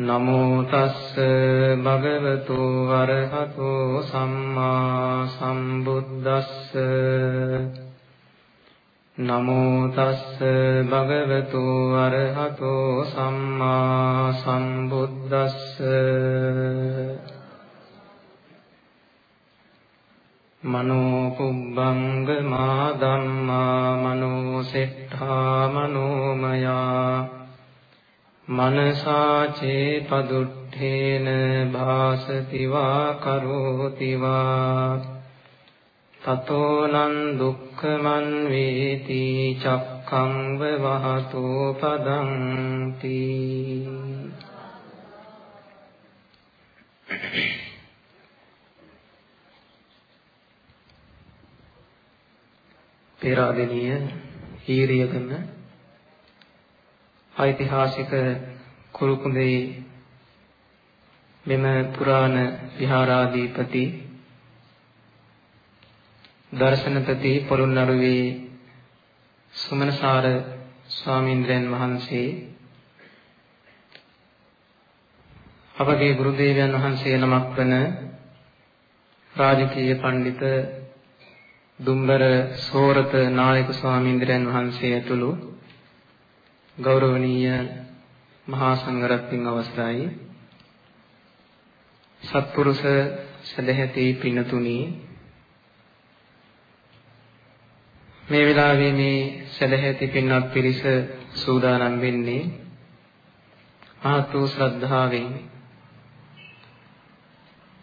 නමෝ තස්ස භගවතු වරහතෝ සම්මා සම්බුද්දස්ස. නමෝ තස්ස භගවතු වරහතෝ සම්මා සම්බුද්දස්ස. මනෝ කුබ්බංග මා ධම්මා මනෝ සෙට්ඨා මනෝමයා. මනසාචේ පදුට්ඨේන භාසති වා කරෝති වා තතෝනං දුක්ඛමන් වේති චක්ඛං වහතෝ පදංති පෙරාදෙනිය හීරියගම ඓතිහාසික කුරුකුඳේ මෙම පුරාණ විහාරාධිපති දර්ශනපති පොළොන්නරුවේ සුමනසාර ස්වාමීන්ද්‍රයන් වහන්සේ අපගේ ගුරු දේවයන් වහන්සේ නමක් වන රාජකීය පඬිත දුම්බර සෝරත නායක ස්වාමීන්ද්‍රයන් වහන්සේ ඇතුළු ගෞරවනීය මහා සංඝරත්නයන් අවස්ථායි සත්පුරුෂ සදැහැති පින්තුනි මේ වෙලාවේ මේ සදැහැති පින්වත් පිරිස සූදානම් වෙන්නේ මහත් වූ ශ්‍රද්ධාවෙන්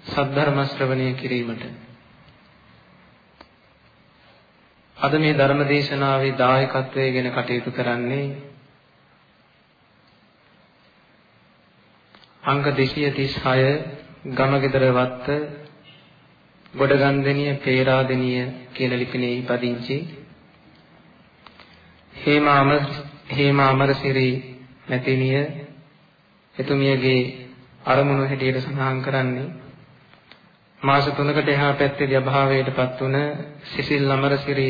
සද්ධර්ම ශ්‍රවණය කිරීමට. අද මේ ධර්ම දේශනාවේ දායකත්වයෙන් ගෙන කටයුතු කරන්නේ අංක 236 ගමගෙදර වත්ත ගොඩගන්දනිය පේරාදෙනිය කියන ලිපිනේ පදිංචි හේමාම හේමාමරසිරි මැතිණිය එතුමියගේ අරමුණු හැටියට සඳහන් කරන්නේ මාස 3කට එහා පැත්තේදී අභාවයටපත් වුණ සිසිල් අමරසිරි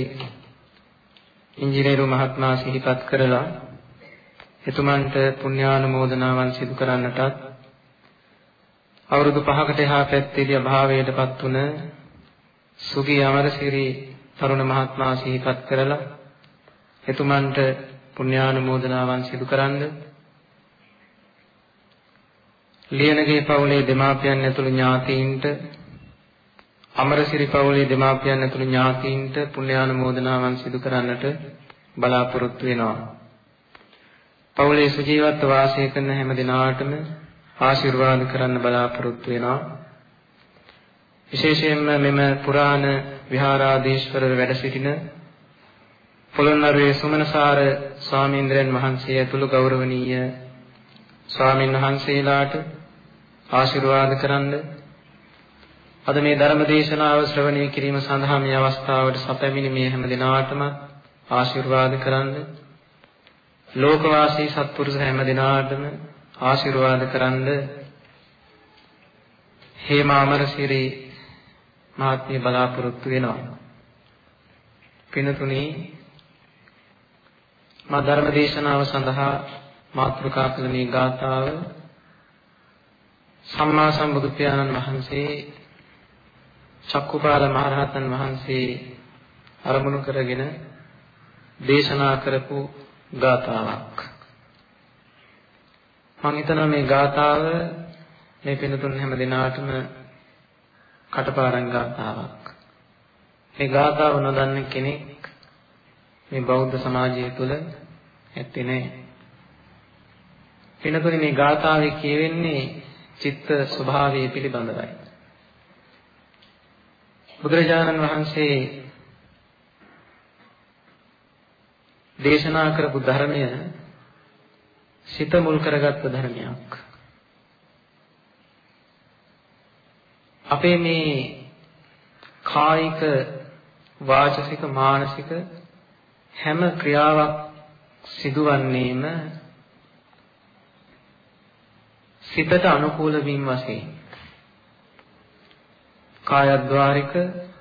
ඉංජිනේරු මහත්මයා සිහිපත් කරලා එතුමන්ට පුණ්‍යානුමෝදනාවන් සිදු කරන්නටත් අවුරුදු 5කට එහා පැත්තේදී අභාවයටපත් වුණ සුගී අමරසිරි තරුණ මහත්මයා සිහිපත් කරලා එතුමන්ට පුණ්‍යානුමෝදනාවන් සිදු කරන්න ලියනගේ පවුලේ දෙමාපියන් ඇතුළු ඥාතීන්ට අමරසිරි පවුලේ දෙමාපියන් ඇතුළු ඥාතීන්ට පුණ්‍යානුමෝදනාවන් සිදු කරන්නට බලාපොරොත්තු වෙනවා. පවුලේ සුජීවත්ව වාසය කරන හැම දිනාටම ආශිර්වාද කරන්න බලාපොරොත්තු වෙනවා. විශේෂයෙන්ම මෙම පුරාණ විහාරාධීශවර වැඩ සිටින පොළොන්නරුවේ සුමනසාර ස්වාමීන්ද්‍රයන් වහන්සේ ඇතුළු ගෞරවනීය ස්වාමින් වහන්සේලාට ආශිර්වාද කරන්න අද මේ ධර්ම දේශනාව ශ්‍රවණය කිරීම සඳහා මේ අවස්ථාවට සැපැමිණි මේ හැම දිනාටම ආශිර්වාද කරන්න ලෝකවාසී සත්පුරුෂ හැම දිනාටම ආශිර්වාද කරන්න හේමාමරසිරි මහත්මිය බලාපොරොත්තු වෙනවා. පින්තුනි මා ධර්ම දේශනාව සඳහා මාතෘකා කළ මේ ගාථාව සම්මා සම්බුදු පියාණන් වහන්සේ චක්කුපාල මහරහතන් වහන්සේ අරමුණු කරගෙන දේශනා කරපු ගාථාවක්. මම හිතනවා මේ ගාථාව මේ පින්තුන් හැම දිනාටම කටපාඩම් ගාථාවක්. මේ ගාථාව නොදන්න කෙනෙක් මේ බෞද්ධ සමාජය තුළ ඇත්තේ නැහැ. වෙනතුනේ මේ ගාථාවේ කියවෙන්නේ චිත්ත ස්වභාවය පිළිබඳවයි. බුදුරජාණන් වහන්සේ දේශනා කරපු ධර්මය සිත මුල් කරගත්ත ධර්මයක්. අපේ මේ කායික වාචසික මානසික හැම ක්‍රියාවක් සිදුවන්නේම සිතට අනුකූල වීම වශයෙන් කායද්්වාරික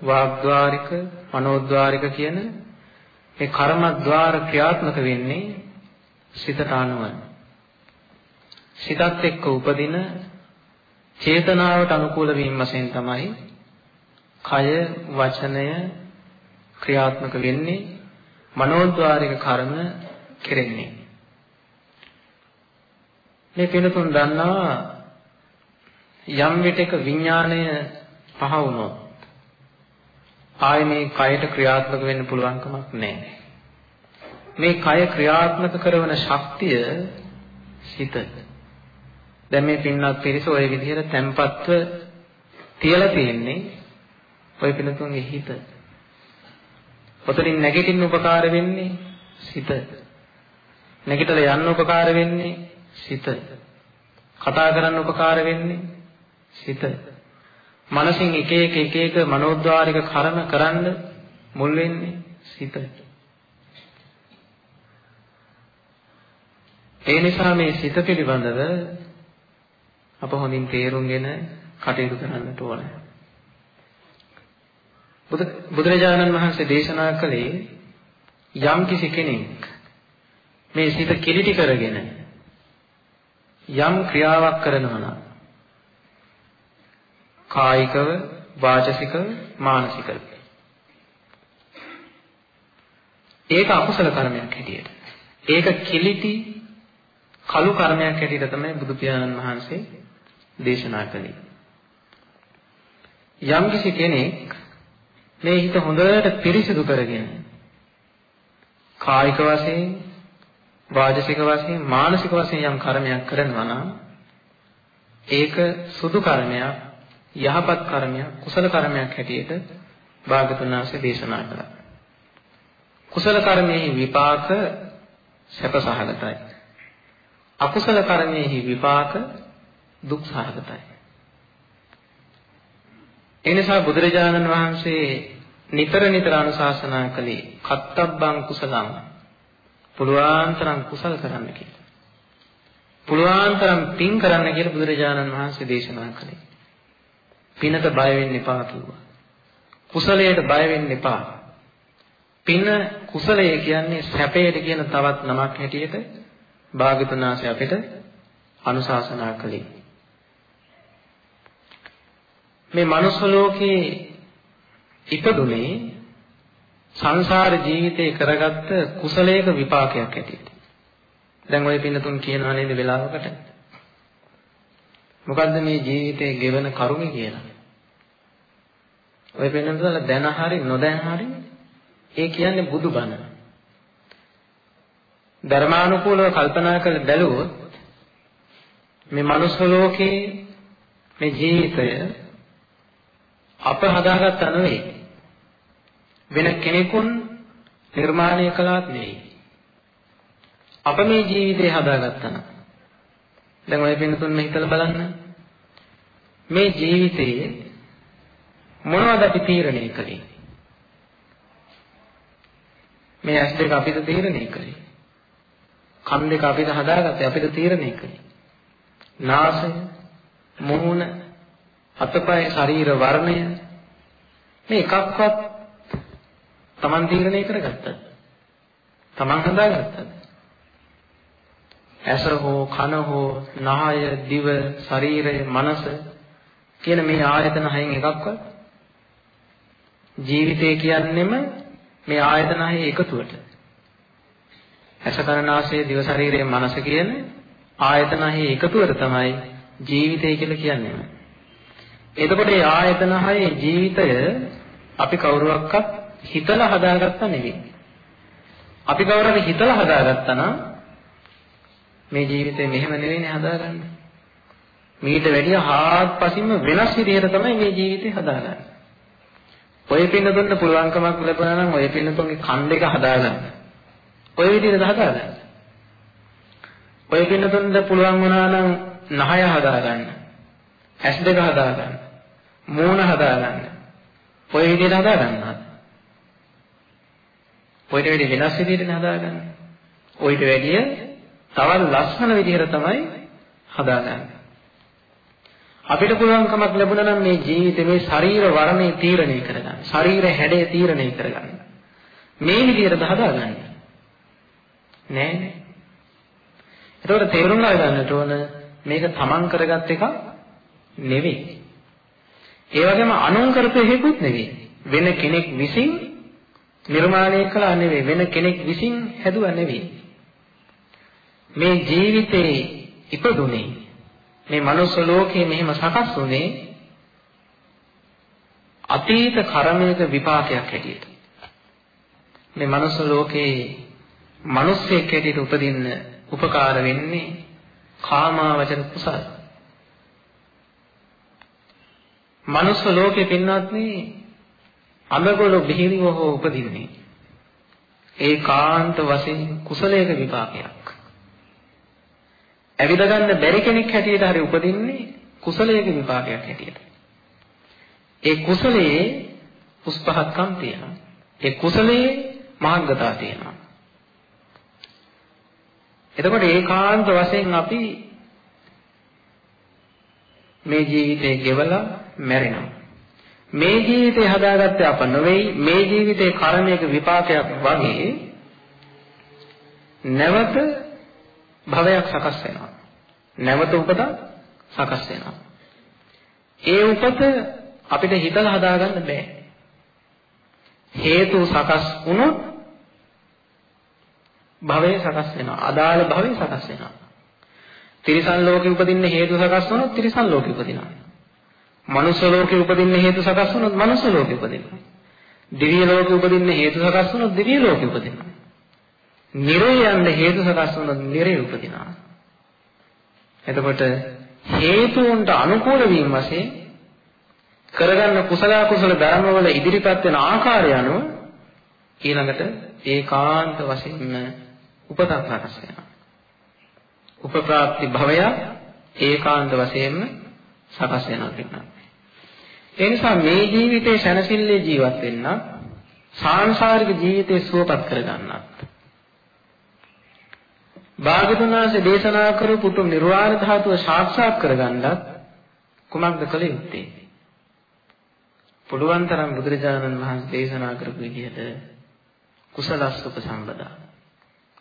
වාග්ද්වාරික මනෝද්වාරික කියන මේ කර්මද්්වාර ක්‍රියාත්මක වෙන්නේ සිතට අනුවයි සිතත් එක්ක උපදින චේතනාවට අනුකූල වීම වශයෙන් තමයි කය වචනය ක්‍රියාත්මක වෙන්නේ මනෝද්වාරික කර්ම කෙරෙන්නේ මේ පිනතුන් දන්නවා යම් විටක විඥාණය පහ වුණොත් ආයේ මේ කයට ක්‍රියාත්මක වෙන්න පුළුවන් කමක් නැහැ. මේ කය ක්‍රියාත්මක කරන ශක්තිය සිත. දැන් මේ පින්නත් පිරිස ওই විදිහට තැම්පත්ව තියලා තියෙන්නේ ওই පිනතුන්ගේ හිත. ඔතනින් නැගිටින්න උපකාර වෙන්නේ සිත. නැගිටලා යන්න උපකාර වෙන්නේ සිත. කතා කරන්න උපකාර වෙන්නේ සිත. මනසින් එක එක එක එක මනෝද්වාරික කර්ම කරන්න මුල් වෙන්නේ සිත. ඒ නිසා මේ සිත පිළිබඳව අප හොඳින් තේරුම්ගෙන කටයුතු කරන්නට ඕනේ. බුදුරජාණන් වහන්සේ දේශනා කළේ යම් කිසි කෙනෙක් මේ සිත කිලිටි කරගෙන යම් ක්‍රියාවක් කරනවා නම් කායිකව වාචසිකව මානසිකව ඒක අකුසල කර්මයක් හැටියට ඒක කිලිටි කළු කර්මයක් හැටියට තමයි බුදු පියාණන් වහන්සේ දේශනා කළේ යම් කිසි කෙනෙක් මේ හිත හොඳට පිරිසිදු කරගෙන කායික වශයෙන් වාචසික වශයෙන් මානසික වශයෙන් යම් කර්මයක් කරනවා නම් ඒක සුදු කර්මයක් යහපත් කර්මයක් කුසල කර්මයක් හැටියට භාගතුන් වහන්සේ දේශනා කළා. කුසල කර්මයේ විපාක සැප සහගතයි. අකුසල කර්මයේ විපාක දුක් සහගතයි. එනිසා බුදුරජාණන් වහන්සේ නිතර නිතර අනුශාසනා කළේ කත්තබ්බං කුසලං පුළුවන් තරම් කුසල කරන්න කියලා. පුළුවන් තරම් පින් කරන්න කියලා බුදුරජාණන් වහන්සේ දේශනා කළේ. පිනට බය වෙන්න එපා කිව්වා. කුසලයට බය වෙන්න එපා. පින කුසලය කියන්නේ සැපයට කියන තවත් නමක් හැටියට භාගතුන් වහන්සේ අපිට අනුශාසනා කළේ. මේ මනුස්ස ලෝකේ ඉපදුනේ සංසාර ජීවිතේ කරගත්ත කුසලයක විපාකයක් ඇටියෙට. දැන් ওই පින්නතුන් කියනවා නේද වෙලාවකට? මොකද්ද මේ ජීවිතේ ගෙවන කරුණ කියලා? ඔය පින්නතුන්ලා දැන හරි නොදැන හරි ඒ කියන්නේ බුදුබණ. ධර්මානුකූලව කල්පනා කරලා බැලුවොත් මේ මනුස්ස ලෝකේ මේ ජීවිතය අප හදාගත්තා නෙවෙයි. වෙන කෙනෙකුන් නිර්මාණය කළාත් නෙවෙයි. අප මේ ජීවිතේ හදාගත්තා නම් දැන් ඔය පින්තුන් හිතලා බලන්න. මේ ජීවිතයේ මොනවද අපි තීරණය කළේ? මේ ඇස් දෙක අපිට තීරණය කළේ. කන් දෙක අපිට හදාගත්තේ අපිට තීරණය කළේ. නාසය, මුහුණ, අතපය ශරීර වර්ණය මේ එකක්වත් Taman තීරණය කරගත්තද? Taman හදාගත්තද? ඇස හෝ කන හෝ නාය දිව ශරීරය මනස කියන මේ ආයතන හයෙන් එකක්වත් ජීවිතය කියන්නෙම මේ ආයතන හයේ එකතුවට ඇස කන නාසය දිව ශරීරය මනස කියන ආයතන හයේ එකතුවට තමයි ජීවිතය කියලා කියන්නේ. එතකොට මේ ආයතන හයේ ජීවිතය අපි කවුරුවක්වත් හිතලා හදාගත්තා නෙවෙයි. අපි කවුරුහරි හිතලා හදාගත්තා නම් මේ ජීවිතේ මෙහෙම නෙවෙයිනේ හදාගන්නේ. මීට වැඩිය හාත්පසින්ම වෙනස් විදිහට තමයි මේ ජීවිතේ හදාගන්නේ. ඔය පින්නතුන්ට පුළුවන්කමක් ලැබුණා නම් ඔය පින්නතුන්ගේ කන් දෙක හදාගන්න. ඔය විදිහට හදාගන්න. ඔය පින්නතුන්ට පුළුවන් වුණා නම් නහය හදාගන්න. ඇස් දෙක හදාගන්න. මූණ හදාගන්න. ඔය විදිහට හදාගන්නවා. ඔයිට වැඩි වෙනස් විදිහට හදාගන්නේ. ඔයිට වැඩිය තවත් ලස්සන විදිහට තමයි හදාගන්නේ. අපිට පුළුවන්කමක් ලැබුණා නම් මේ ජීවිතේ මේ ශරීර වර්ණය තීරණය කරගන්න. ශරීර හැඩය තීරණය කරගන්න. මේ විදිහට හදාගන්න. නෑ නෑ. ඒතකොට තේරුම් ගන්නට ඕන මේක තමන් කරගත් එක නෙවෙයි. ඒ වගේම අනුන් කරපු හේකුත් නෙවෙයි. වෙන කෙනෙක් විසින් නිර්මාණය කළා නෙවෙයි වෙන කෙනෙක් විසින් හැදුවා නෙවෙයි. මේ ජීවිතේ ඉපදුනේ මේ මනුස්ස ලෝකයේ මෙහෙම සකස් වුනේ අතීත කර්මයක විපාකයක් හැටියට. මේ මනුස්ස ලෝකේ මිනිස්සෙක් හැටියට උපදින්න උපකාර වෙන්නේ කාමාවචර කුසල. මනුස්ස ලෝකේ පින්වත්නි අමගොළු බිහිරිව හෝ උපදින්නේ ඒකාන්ත වශයෙන් කුසලයක විපාකයක්. ඇවිද ගන්න බැරි කෙනෙක් හැටියට හරි උපදින්නේ කුසලයක විපාකයක් හැටියට. ඒ කුසලයේ උස්පහත්කම් තියෙනවා. ඒ කුසලයේ මහඟතා තියෙනවා. එතකොට ඒකාන්ත වශයෙන් අපි මේ ජීවිතේ ගෙවලා මැරෙනවා. මේ ජීවිතේ හදාගත්තේ අප නෙවෙයි මේ ජීවිතේ කර්මයක විපාකයක් වගේ නැවත භවයක් සකස් වෙනවා. නැවත උපත සකස් වෙනවා. ඒ උපත අපිට හිතලා හදාගන්න බෑ. හේතු සකස් වුණොත් භවය සකස් වෙනවා. අදාළ භවය සකස් වෙනවා. තිරිසන් ලෝකෙ උපදින්න හේතු සකස් වුණොත් තිරිසන් ලෝකෙ උපදිනවා. මනුෂ්‍ය ලෝකෙ උපදින්න හේතු සකස් වුණොත් මනුෂ්‍ය ලෝකෙ උපදිනවා. දිව්‍ය ලෝකෙ උපදින්න හේතු සකස් වුණොත් දිව්‍ය ලෝකෙ උපදිනවා. නිරේ යන්න හේතු සකස් වුණොත් නිරේ උපදිනවා. එතකොට හේතුන්ට අනුකූල වීම වශයෙන් කරගන්න කුසල කුසල ධර්මවල ඉදිරිපත් වෙන ආකාරය අනුව ඊළඟට ඒකාන්ත වශයෙන්ම උපතක් සකස් වෙනවා. උපප්‍රාප්ති භවය ඒකාන්ත වශයෙන්ම සකස් වෙනවා කියනවා. ඒ නිසා මේ ජීවිතේ සැනසille ජීවත් වෙන්න සාංශාරික ජීවිතේ සුවපත් කරගන්නත් භාගතුන් වහන්සේ දේශනා කරපු උතුම් නිර්වාණ ධාතුව සාක්ෂාත් කරගන්නත් කුමක්ද කළ යුත්තේ? පුළුවන් තරම් බුදුරජාණන් වහන්සේ දේශනා කරපු විදිහට කුසලස් උපසම්පදා.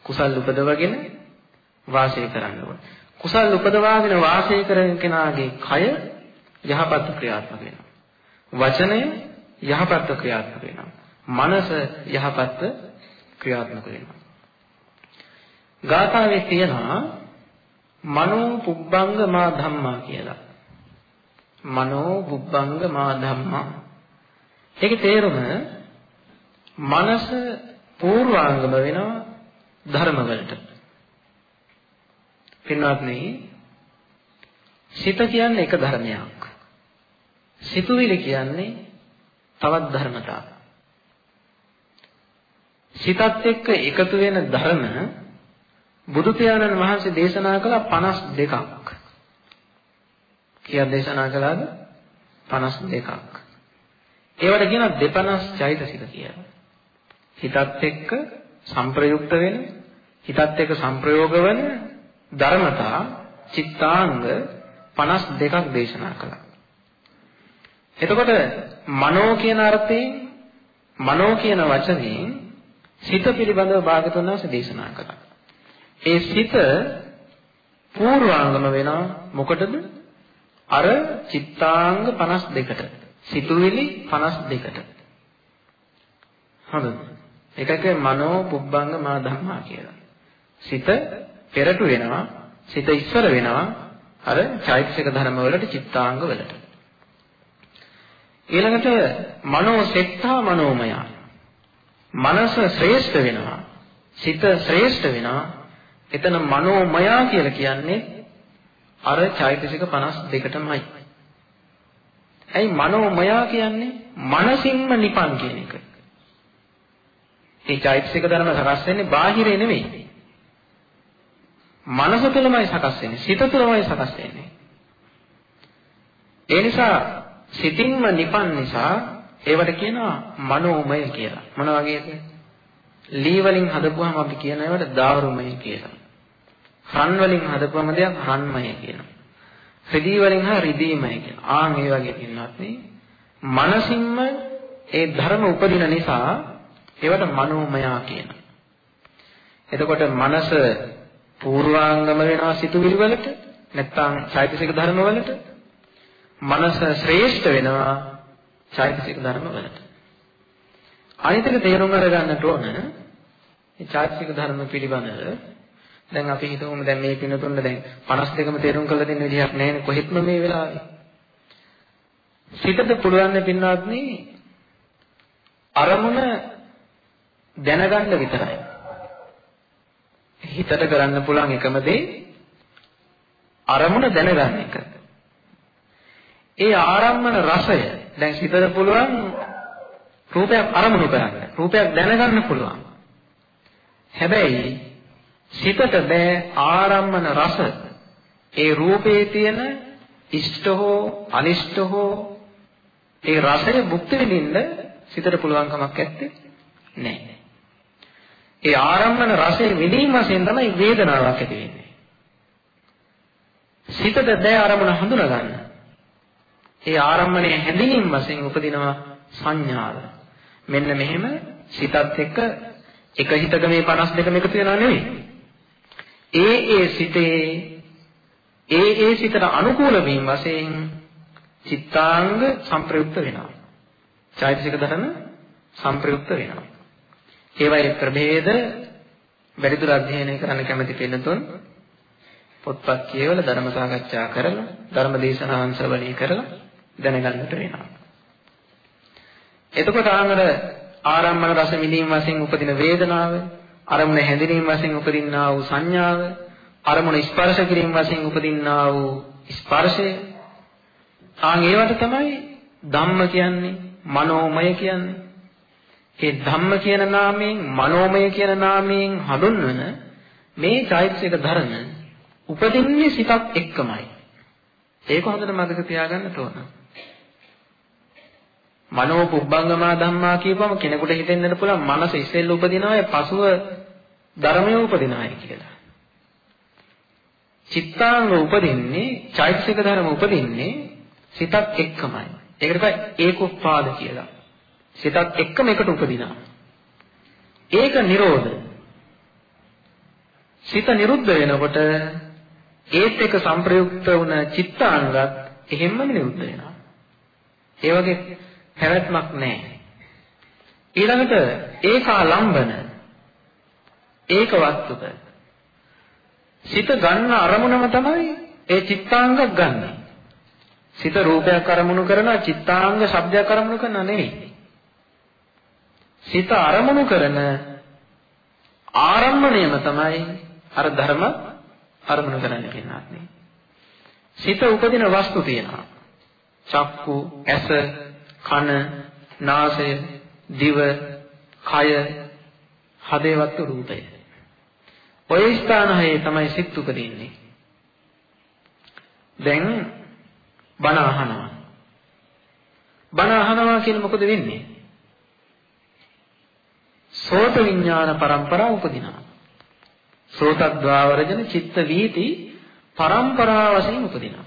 කුසල් උපදවගෙන වාසය කරන්න ඕන. කුසල් උපදවාගෙන වාසය කරන කෙනාගේ කය යහපත් ක්‍රියාත්මක වෙනවා. වචනය යහපත් ක්‍රියාත්මක වෙනවා. මනස යහපත් ක්‍රියාත්මක වෙනවා. ගාථාවේ තියෙනවා මනෝ පුබ්බංග මා ධම්මා කියලා. මනෝ පුබ්බංග මා ධම්මා. ඒකේ තේරුම මනස පූර්වාංගම වෙනවා ධර්ම වලට. පින්වත්නි සිත කියන්නේ එක ධර්මයක්. සිතුවිලි කියන්නේ තවත් ධර්මතාවක්. සිතත් එක්ක එකතු වෙන ධර්ම බුදු පියාණන් වහන්සේ දේශනා කළ 52ක්. කීයක් දේශනා කළාද? 52ක්. ඒවට කියන දෙපනස් චෛතසික කියලා. හිතත් එක්ක සංප්‍රයුක්ත වෙන හිතත් එක්ක සංප්‍රයෝග වෙන ධර්මතා චිත්තාංග 52ක් දේශනා කළා. එතකොට මනෝ කියන අර්ථයෙන් මනෝ කියන වචනයෙන් සිත පිළිබඳව භාගතුන් වහන්සේ දේශනා කළා. ඒ සිත පූර්වාංගම වෙනවා මොකටද? අර චිත්තාංග 52ට. සිතුවිලි 52ට. හරිද? ඒකක මනෝ පුබ්බංග මා ධම්මා කියලා. සිත පෙරට වෙනවා, සිත ඉස්සර වෙනවා අර චෛතසික ධර්ම වලට චිත්තාංග වලට. ඊළඟට මනෝ සෙට්ඨා මනෝමය. මනස ශ්‍රේෂ්ඨ වෙනවා. සිත ශ්‍රේෂ්ඨ වෙනවා. එතන මනෝමය කියලා කියන්නේ අර චෛතසික 52ටමයි. ඇයි මනෝමය කියන්නේ? මනසින්ම නිපන් කියන එක. ඒ චෛතසික ධර්ම සකස් වෙන්නේ බාහිරේ නෙවෙයි. මනස තුළමයි සකස් වෙන්නේ. සිත තුළමයි සකස් වෙන්නේ. ඒ නිසා සිතින්ම නිපන් නිසා ඒවට කියනවා මනෝමය කියලා. මොන වගේද? ලී වලින් හදපුවාම අපි කියන ඒවට දාරුමය කියලා. රන් වලින් හදපුවම දෙයක් රන්මය කියනවා. රිදී වලින් හා රිදීමය කියනවා. ආන් මේ වගේ පින්නත් නේ. මනසින්ම ඒ ධර්ම උපදින නිසා ඒවට මනෝමය කියනවා. එතකොට මනස පූර්වාංගම වෙනවා සිතුවිලි වලට නැත්නම් චෛතසික ධර්ම වලට. මනස ශ්‍රේෂ්ඨ වෙනවා චෛතසික ධර්ම වලට. අනිත් එක තේරුම් අරගන්නට ඕන මේ චෛතසික ධර්ම පිළිබඳව. දැන් අපි හිතමු දැන් මේ පිනතුන්න දැන් 52ම තේරුම් කරලා දෙන්න විදිහක් නැහැ කොහෙත්ම මේ වෙලාවේ? සිතට පුළුවන් පින්නත්නි අරමුණ දැනගන්න විතරයි හිතට කරන්න පුළුවන් එකම දේ අරමුණ දැනගන්න එක. ඒ ආරම්මන රසය දැන් හිතට පුළුවන් රූපයක් අරමුණු කරන්න. රූපයක් දැනගන්න පුළුවන්. හැබැයි සිතට බෑ ආරම්මන රස ඒ රූපේ තියෙන ඉෂ්ට හෝ අනිෂ්ට හෝ ඒ රසය භුක්ති විඳින්න සිතට පුළුවන් කමක් නැත්තේ නෑ. ඒ ආරම්භන රසයෙන් විඳීම වශයෙන් තමයි වේදනාවක් ඇති වෙන්නේ. සිතට දැය අරමුණ හඳුනා ගන්න. ඒ ආරම්භණය හැඳිනීම වශයෙන් උපදිනවා සංඥාව. මෙන්න මෙහෙම සිතත් එක්ක එක හිතක මේ 52ම එකතු වෙනා නෙවෙයි. ඒ ඒ සිතේ ඒ ඒ සිතට අනුකූල වීම වශයෙන් චිත්තාංග සංප්‍රයුක්ත වෙනවා. චෛතසික ධර්ම සංප්‍රයුක්ත වෙනවා. ඒවයේ ප්‍රභේද වැඩිදුර අධ්‍යයනය කරන්න කැමති පින්නතුන් පොත්පත් කියවලා ධර්ම සාකච්ඡා කරලා ධර්ම දේශනාවන් ශ්‍රවණය කරලා දැනගන්නට වෙනවා. එතකොට ආමර ආරම්මන රස විඳීම වශයෙන් උපදින වේදනාව, අරමුණ හැඳිනීම වශයෙන් උපදින්නා වූ සංඥාව, අරමුණ ස්පර්ශ කිරීම වශයෙන් උපදින්නා වූ ස්පර්ශය, ආන් ඒවට තමයි ධම්ම කියන්නේ, මනෝමය කියන්නේ. ඒ ධම්ම කියන නාමයෙන් මනෝමය කියන නාමයෙන් හඳුන්වන මේ චෛතසික ධර්ම උපදින්නේ සිතක් එක්කමයි. ඒක හොඳට මතක තියාගන්න ඕන. මනෝ පුබ්බංගමා ධම්මා කියපුවම කෙනෙකුට හිතෙන්නට පුළුවන් මනස ඉස්සෙල්ල උපදිනවයි පසුව ධර්මය උපදිනවයි කියලා. චිත්තාංග උපදින්නේ චෛතසික ධර්ම උපදින්නේ සිතක් එක්කමයි. ඒකට තමයි ඒකෝපාද කියලා. සිතත් එක්කම එකට උපදිනවා. ඒක නිරෝධ. සිත නිරුද්ධ වෙනකොට ඒත් එක්ක සංප්‍රයුක්ත වුණ චිත්තාංගත් එහෙම්ම නිරුද්ධ වෙනවා. ඒ වගේ පැවැත්මක් නැහැ. ඊළඟට ඒකාලම්බන ඒක වස්තුක සිත ගන්න අරමුණම තමයි ඒ චිත්තාංග ගන්න. සිත රූපයක් අරමුණු කරනවා චිත්තාංග ශබ්දයක් අරමුණු කරනවා නෙවෙයි. සිත අරමුණු කරන ආරම්භණයම තමයි අර ධර්ම අරමුණු කරන්නේ කියනවානේ. සිත උපදින වස්තු තියෙනවා. චක්කු, ඇස, කන, නාසය, දිව, කය, හදේවත් රූපය. ඔය ස්ථාන හයේ තමයි සිත් උපදින්නේ. දැන් බණ අහනවා. බණ අහනවා කියන්නේ මොකද වෙන්නේ? සෝත විඥාන પરම්පරාව උපදිනවා. සෝතද්වාවරජන චිත්ත වීති પરම්පරාව වශයෙන් උපදිනවා.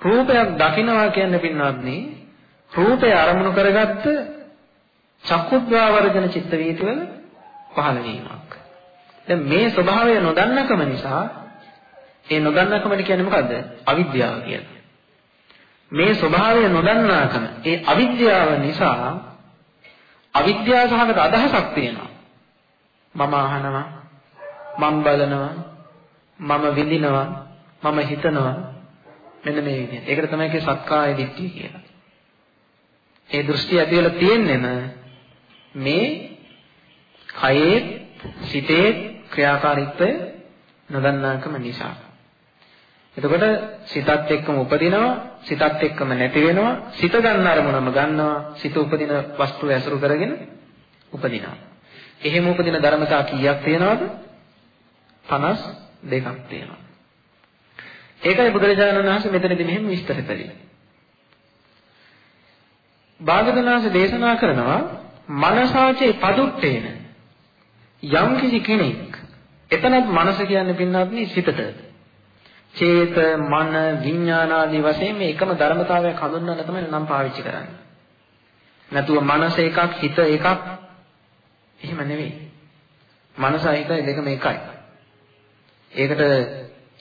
රූපයක් දකිනවා කියන්නේ පින්වත්නි රූපය අරමුණු කරගත්ත චක්කුද්වාවරජන චිත්ත වීති වල පහළ වීමක්. දැන් මේ ස්වභාවය නොදන්නකම නිසා ඒ නොදන්නකමට කියන්නේ මොකද්ද? අවිද්‍යාව කියන්නේ. මේ ස්වභාවය නොදන්නාකම ඒ අවිද්‍යාව නිසා අවිද්‍යාව සහගත අදහසක් තියෙනවා. මම අහනවා, මම බලනවා, මම විඳිනවා, මම හිතනවා. මෙන්න මේ විදිහට. ඒකට තමයි කිය සක්කාය දිට්ඨිය කියලා. ඒ දෘෂ්ටි ඇති වෙලා තියෙන්නේම මේ කයේ සිතේ ක්‍රියාකාරීත්වය නොදන්නාකම නිසා. එතකොට සිතත් එක්කම උපදිනවා සිතත් එක්කම නැති වෙනවා සිත ගන්න අරමුණම ගන්නවා සිත උපදින වස්තුව ඇසුරු කරගෙන උපදිනවා. එහෙම උපදින ධර්මතා කීයක් තියෙනවද? 52ක් තියෙනවා. ඒකයි බුදුරජාණන් වහන්සේ මෙතනදී මෙහෙම විස්තර කළේ. භාගතුනාස දේශනා කරනවා මනසාචේ පදුට්ටේන යම් කිසි කෙනෙක් එතනත් මනස කියන්නේ පින්නත් නේ සිතට චේත මන විඥාන ආදී වශයෙන් මේ එකම ධර්මතාවයක් හඳුන්වන්න තමයි නම් පාවිච්චි කරන්නේ. නැතුව මනස එකක් හිත එකක් එහෙම නෙවෙයි. මනසයි හිතයි දෙකම එකයි. ඒකට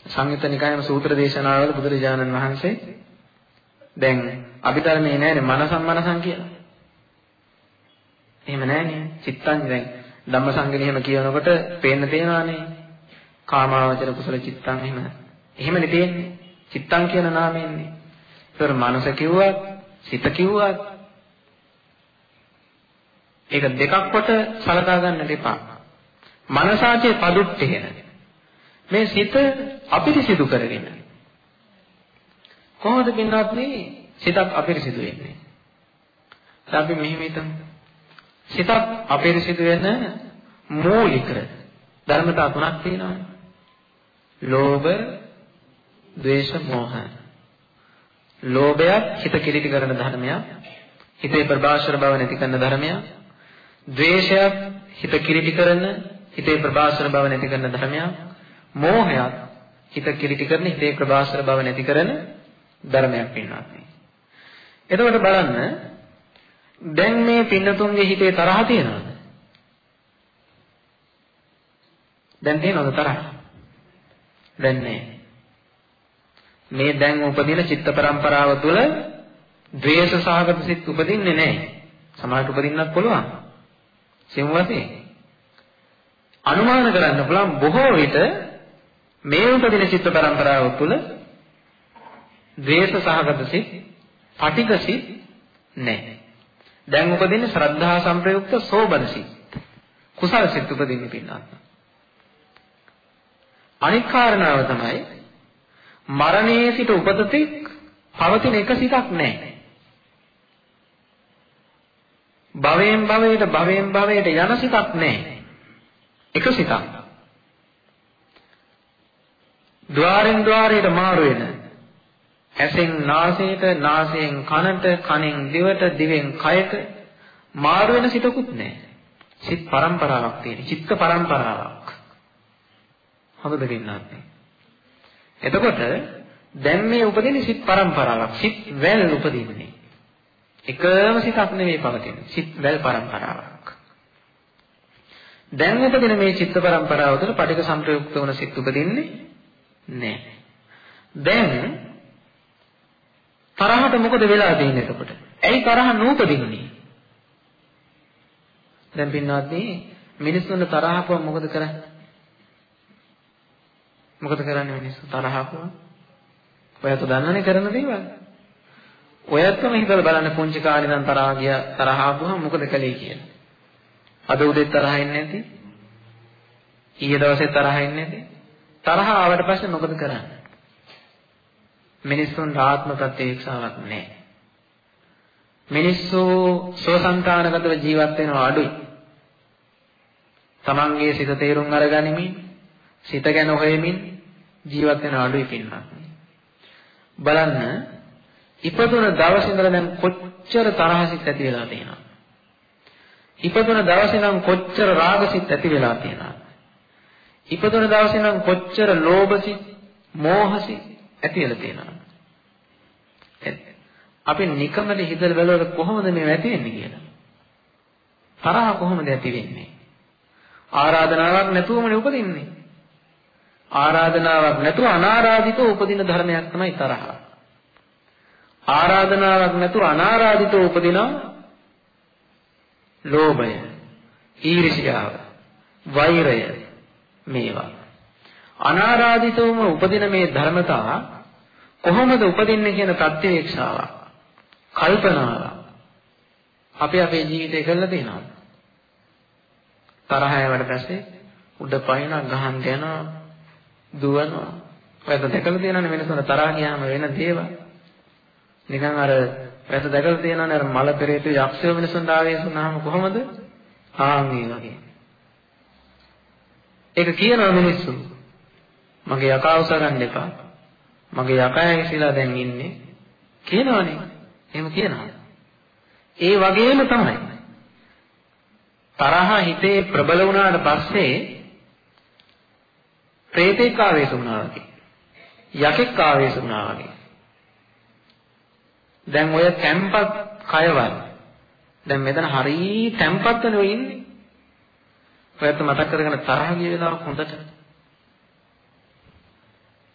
සංයුත්ත නිකායම සූත්‍ර දේශනාවල බුදුරජාණන් වහන්සේ දැන් අභිධර්මයේ නෑනේ මනසම් මනසම් කියලා. එහෙම නෑනේ. චිත්තං දැන් ධම්මසංගණි එහෙම කියනකොට පේන්න තේනවානේ. කාමාවචර කුසල චිත්තං එහෙම. එහෙමනේ තියෙන්නේ. චිත්තං කියන නාමයෙන්නේ. ඒතර මනස කිව්වත්, සිත කිව්වත් ඒක දෙකක් කොට සලකා ගන්නට එපා. මනසාචේ පදුට්ඨේන. මේ සිත අපිරිසිදු කරගෙන. කොහොමද පින්නත් මේ සිතක් අපිරිසිදු වෙන්නේ? අපි මෙහෙම හිතමු. සිතක් අපිරිසිදු වෙන මූලික ධර්මතා තුනක් තියෙනවා. ලෝභ, ද්වේෂ, මෝහ. ලෝභයත් හිත කිලිටි කරන ධර්මයක්. හිතේ ප්‍රබාෂර බව නැති කරන ධර්මයක්. ද්වේෂයත් හිත කිලිටි කරන, හිතේ ප්‍රබාෂර බව නැති කරන ධර්මයක්. මෝහයත් හිත කිලිටි කරන, හිතේ ප්‍රබාෂර බව නැති කරන ධර්මයක් වෙනවා. එතකොට බලන්න දැන් මේ පින්නතුන්ගේ හිතේ තරහ තියෙනවද? දැන් තියෙනවද තරහ? දැන් නැහැ. මේ දැන් උපදින චිත්ත පරම්පරාව තුළ ද්වේෂ සහගත සිත් උපදින්නේ නැහැ. සමහරට උපදින්නත් පුළුවන්. සිමු වශයෙන්. අනුමාන කරන්න පුළුවන් බොහෝ විට මේ උපදින චිත්ත පරම්පරාව තුළ ද්වේෂ සහගත සිත්, පටිඝ සිත් නැහැ. දැන් උපදින්නේ ශ්‍රද්ධා සංප්‍රයුක්ත සෝබන සිත්. කුසල සිත් උපදින්නේ පින්නත්. අනික් කාරණාව තමයි මරණයේ සිට උපතතෙක් පවතින එක සිතක් නැහැ. භවයෙන් භවයට භවයෙන් භවයට යන සිතක් නැහැ. එක සිතක්. ద్వාරෙන් ద్వාරයට මාරු වෙන. ඇසෙන් නාසයට, නාසයෙන් කනට, කනෙන් දිවට, දිවෙන් කයට මාරු වෙන සිතකුත් නැහැ. සිත් පරම්පරාවක් තියෙන. චිත්ත පරම්පරාවක්. හවද ගෙන්නන්නේ. එතකොට දැන් මේ උපදින සිත් පරම්පරාවක්. සිත් වැල් උපදින්නේ. එකම සිතක් නෙවෙයි පවතින. සිත් වැල් පරම්පරාවක්. දැන් උපදින මේ චිත්ත පරම්පරාව තුළ පටික සංප්‍රයුක්ත වන සිත් උපදින්නේ නැහැ. දැන් තරහට මොකද වෙලා තියෙන්නේ එතකොට? ඇයි තරහ නූපදින්නේ? දැන් පින්වත්නි මිනිස්සුන්ට තරහපුවම මොකද කරන්නේ? මොකද කරන්නේ මිනිස්සු තරහපුවම? ඔයත් දන්නනේ කරන දේවල්. ඔයත්ම හිතලා බලන්න පුංචි කාලේ නම් තරහා ගියා තරහ ආපුවම මොකද කළේ කියලා. අද උදේ තරහ එන්නේ නැති. ඊයේ දවසේ තරහ එන්නේ නැති. තරහ ආවට පස්සේ මොකද කරන්නේ? මිනිස්සුන් ආත්ම ප්‍රත්‍යක්ෂාවක් නැහැ. මිනිස්සු සෝසංකානගතව ජීවත් වෙනවා අඩුයි. තමන්ගේ සිත තේරුම් අරගනිමින් සිත ගැන හොයමින් ජීවත් වෙන අඩුයි පින්වත්. බලන්න ඉපදුන දවසේ ඉඳලා දැන් කොච්චර තරහසිත ඇති වෙලා තියෙනවද? ඉපදුන දවසේ නම් කොච්චර රාගසිත ඇති වෙලා තියෙනවද? ඉපදුන දවසේ නම් කොච්චර ලෝභසිත, මෝහසිත ඇති වෙලා තියෙනවා. අපි නිකමද හිතලා බලනකොට කොහොමද මේ ඇති වෙන්නේ කියලා. තරහ කොහොමද ඇති වෙන්නේ? ආරාධනාවක් නැතුවමනේ උපදින්නේ. ආරාධනාවක් නැතුව අනාරාධිතව උපදින ධර්මයක් තමයි තරහ. ආරාධනාවක් නැතුව අනාරාධිතව උපදින ලෝභය, ඊර්ෂ්‍යාව, වෛරය මේවා. අනාරාධිතවම උපදින මේ ධර්මතා කොහොමද උපදින්නේ කියන ප්‍රත්‍යක්ෂාවක් කල්පනාවක් අපි අපේ ජීවිතේ කරලා තියෙනවද? තරහ යවට පස්සේ උඩ පයින් ගහන්න යනවා දුවනවා. ඔයත් දැකලා තියෙනවනේ වෙනසන තරහ ගියාම වෙන දේවල්. නිකන් අර වැස දැකලා තියෙනවනේ අර මල පෙරේත යක්ෂයෝ වෙනසන ආවේශ වුණාම කොහොමද? ආන් මේ වගේ. ඒක කියනවා මිනිස්සු. මගේ යකා උස ගන්න එපා. මගේ යකා ඇවිසලා දැන් ඉන්නේ. කියනවනේ. එහෙම කියනවා. ඒ වගේම තමයි. තරහ හිතේ ප්‍රබල වුණාට පස්සේ ප්‍රේතෙක් ආවේශ වුණා වගේ. යකෙක් ආවේශ වුණා වගේ. දැන් ඔය තැම්පත් කයවල් දැන් මෙතන හරිය තැම්පත් වෙනව ඉන්නේ. ඔයත් මතක් කරගෙන තරහ ගිය වෙලාව හොඳට.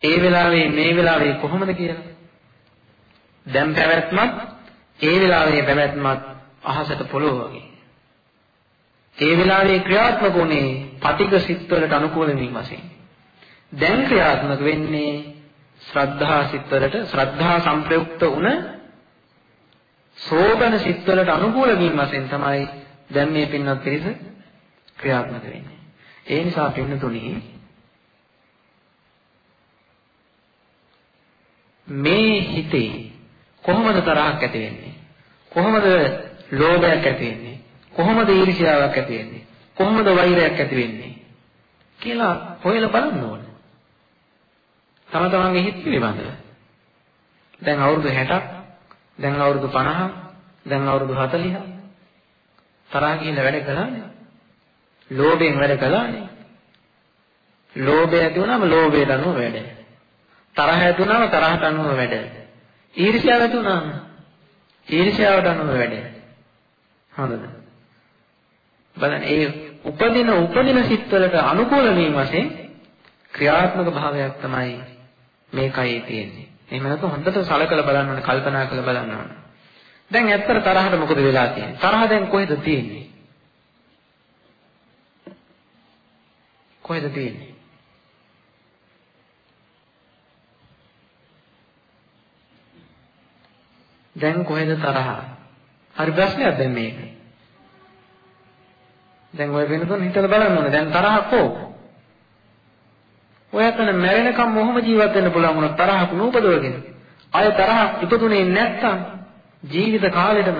ඒ වෙලාවේ මේ වෙලාවේ කොහොමද කියලා? දැන් පැවැත්මත් ඒ වෙලාවේ පැවැත්මත් අහසට පොළොව වගේ. ඒ වෙලාවේ ක්‍රියාත්මක උනේ පටික සිත්වලට අනුකූල වීම වශයෙන්. දැන් ක්‍රියාත්මක වෙන්නේ ශ්‍රද්ධා සිත්වලට ශ්‍රද්ධා සංප්‍රයුක්ත වුණ සෝබන සිත්වලට අනුකූල වීම වශයෙන් තමයි දැන් මේ පින්වත් පිරිස ක්‍රියාත්මක වෙන්නේ. ඒ නිසා පින්නතුණි මේ හිතේ කොහොමද තරහක් ඇති වෙන්නේ? කොහොමද ලෝභයක් ඇති වෙන්නේ? කොහොමද ඊර්ෂ්‍යාවක් ඇති වෙන්නේ? කොහොමද වෛරයක් ඇති වෙන්නේ? කියලා හොයලා බලන්න ඕනේ. තම තමන්ගේ හිත පිළිබඳව. දැන් අවුරුදු 60ක්, දැන් අවුරුදු 50ක්, දැන් අවුරුදු 40ක් තරහ කියලා වැඩ කළානේ. ලෝභයෙන් වැඩ කළානේ. ලෝභය ඇති වුණාම ලෝභයට අනුව වැඩ. තරහ ඇති වුණාම තරහට අනුව වැඩ. ඊර්ෂ්‍යාව ඇති වුණාම ඊර්ෂ්‍යාවට අනුව වැඩ. හොඳද? බලන්න ඒ උපදින උපදින සිත්වලට අනුකූල වීම වශයෙන් ක්‍රියාත්මක භාවයක් තමයි මේකයි තියෙන්නේ. එහෙම නැත්නම් හොඳට සලකලා බලන්න ඕනේ, කල්පනා කරලා බලන්න ඕනේ. දැන් ඇත්තට තරහට මොකද වෙලා තියෙන්නේ? තරහ දැන් කොහෙද තියෙන්නේ? කොහෙද තියෙන්නේ? දැන් කොහෙද තරහ? හරි ප්‍රශ්නයක් දැන් මේක. දැන් ඔය වෙනතුන් හිතලා බලන්න ඕනේ. දැන් තරහක් කො? ඔය අතන මැරෙනකම් මොහොම ජීවත් වෙන්න පුළුවන් වුණා තරහක් නූපදවගෙන. අය තරහක් ඉපදුනේ නැත්තම් ජීවිත කාලෙටම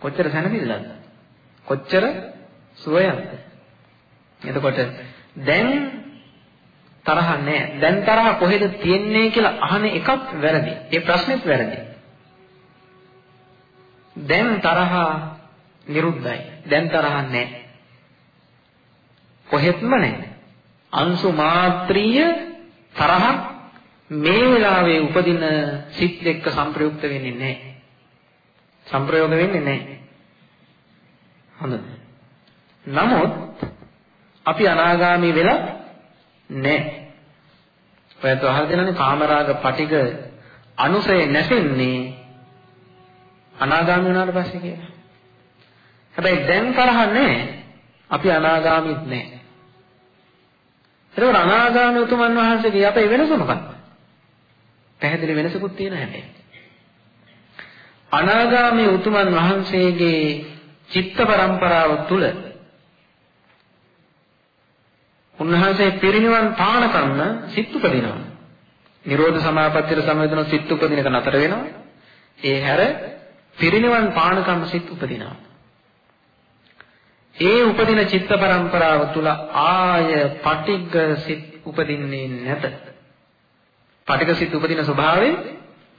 කොච්චර සැනසෙල්ලද? කොච්චර සුවයක්ද? එතකොට දැන් තරහ නැහැ. දැන් තරහ කොහෙද තියෙන්නේ කියලා අහන එකත් වැරදි. ඒ ප්‍රශ්නෙත් වැරදි. දැන් තරහ නිරුද්ධයි. දැන් තරහ නැහැ. කොහෙත්ම නැහැ. අංශු මාත්‍රීය තරහක් මේ වෙලාවේ උපදින සිත් එක්ක සංප්‍රයුක්ත වෙන්නේ නැහැ. සංප්‍රයෝග වෙන්නේ නැහැ. හොඳද? නමුත් අපි අනාගාමී වෙලා නැහැ. ඔයත් අහලා තියෙනනේ කාමරාග පටිග අනුසය නැසෙන්නේ අනාගාමී වුණාට පස්සේ කියලා. හැබැයි දැන් තරහ නැහැ. අපි අනාගාමීත් නැහැ. ඒකෝර අනාගාමී උතුමන් වහන්සේගේ අපේ වෙනස මොකක්ද? පැහැදිලි වෙනසකුත් තියෙන හැබැයි. අනාගාමී උතුමන් වහන්සේගේ චිත්ත පරම්පරාව තුළ උන්වහන්සේ පිරිනිවන් පාන කන්න සිත් උපදිනවා. නිරෝධ සමාපත්තියට සමවැදෙන සිත් උපදින එක නතර වෙනවා. ඒ හැර පිරිනිවන් පාන කන්න සිත් උපදිනවා. ඒ උපදින චිත්ත පරම්පරාව තුල ආය පටිග්ග සිත් උපදින්නේ නැත. පටිග සිත් උපදින ස්වභාවය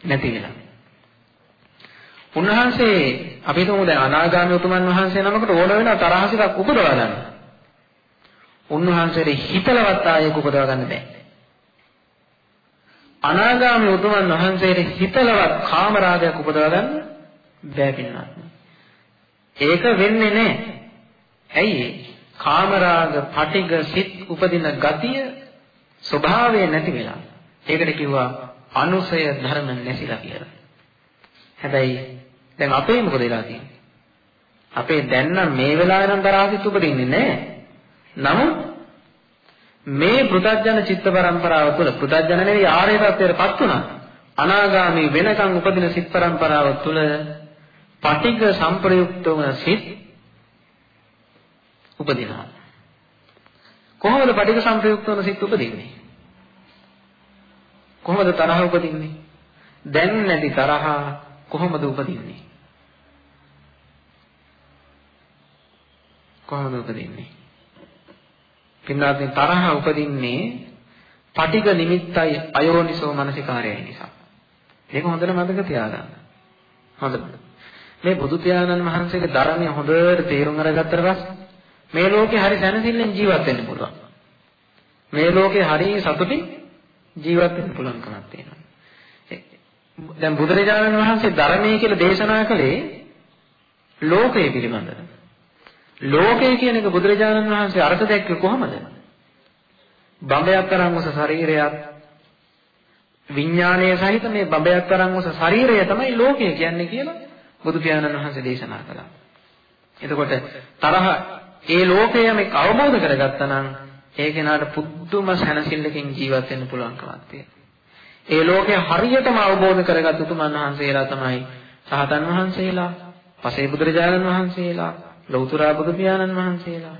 නැති වෙනවා. උන්වහන්සේ අපි හිතමු දැන් අනාගාමී උතුමන් වහන්සේ නමකට ඕන වෙන තරහසිතක් උපදවා ගන්න. උන්වහන්සේට හිතලවත් ආයෙක උපදවා ගන්න බෑ. අනාගාමී උතුමන් වහන්සේට හිතලවත් කාමරාගයක් උපදවා ගන්න බෑ පින්නත්. ඒක වෙන්නේ නැහැ. ඇයි කාමරාග පටිග සිත් උපදින ගතිය ස්වභාවය නැති වෙලා. ඒකට කිව්වා අනුසය ධර්ම නැසිලා කියලා. හැබැයි දැන් අපේ මොකද වෙලා තියෙන්නේ? අපේ දැන් නම් මේ වෙලාවේ නම් තරහසිත උපදින්නේ නැහැ. නමුත් මේ පෘථග්ජන චිත්ත පරම්පරාව තුළ පෘථග්ජන නෙවෙයි ආර්ය තත්ත්වයටපත් වුණා. අනාගාමී වෙනකන් උපදින සිත් පරම්පරාව තුළ පටිඝ සංප්‍රයුක්ත වන සිත් උපදිනවා. කොහොමද පටිඝ සංප්‍රයුක්ත වන සිත් උපදින්නේ? කොහොමද තරහ උපදින්නේ? දැන් නැති තරහ කොහොමද උපදින්නේ? කොහොමද උපදින්නේ? පින්නාත්නි තරහ උපදින්නේ පටිඝ නිමිත්තයි අයෝනිසෝ මනසිකාරයයි නිසා. ඒක හොඳට මතක තියාගන්න. හොඳද? මේ බුදු පියාණන් වහන්සේගේ ධර්මය හොඳට තේරුම් අරගත්තට පස්සේ මේ ලෝකේ හරි සැනසෙල්ලෙන් ජීවත් වෙන්න පුළුවන්. මේ ලෝකේ හරි සතුටින් ජීවත් වෙන්න පුළුවන්කමක් තියෙනවා. දැන් බුදුරජාණන් වහන්සේ ධර්මයේ කියලා දේශනා කළේ ලෝකය පිළිබඳව. ලෝකය කියන එක බුදුරජාණන් වහන්සේ අර්ථ දැක්කේ කොහොමද? බඹයක් තරම් උස ශරීරයක් විඥානයේ සහිත මේ බඹයක් තරම් උස ශරීරය තමයි ලෝකය කියන්නේ කියලා බුදු පියාණන් වහන්සේ දේශනා කළා. එතකොට තරහ ඒ ලෝකයම අවබෝධ කරගත්තා නම් ඒ කෙනාට පුදුම සැනසෙල්ලකින් ජීවත් වෙන්න පුළුවන්කමක් තියෙනවා. ඒ ලෝකය හරියටම අවබෝධ කරගත් උතුමන් වහන්සේලා තමයි සහතන් වහන්සේලා, පසේ බුදුරජාණන් වහන්සේලා, ලෞතර බුදු පියාණන් වහන්සේලා.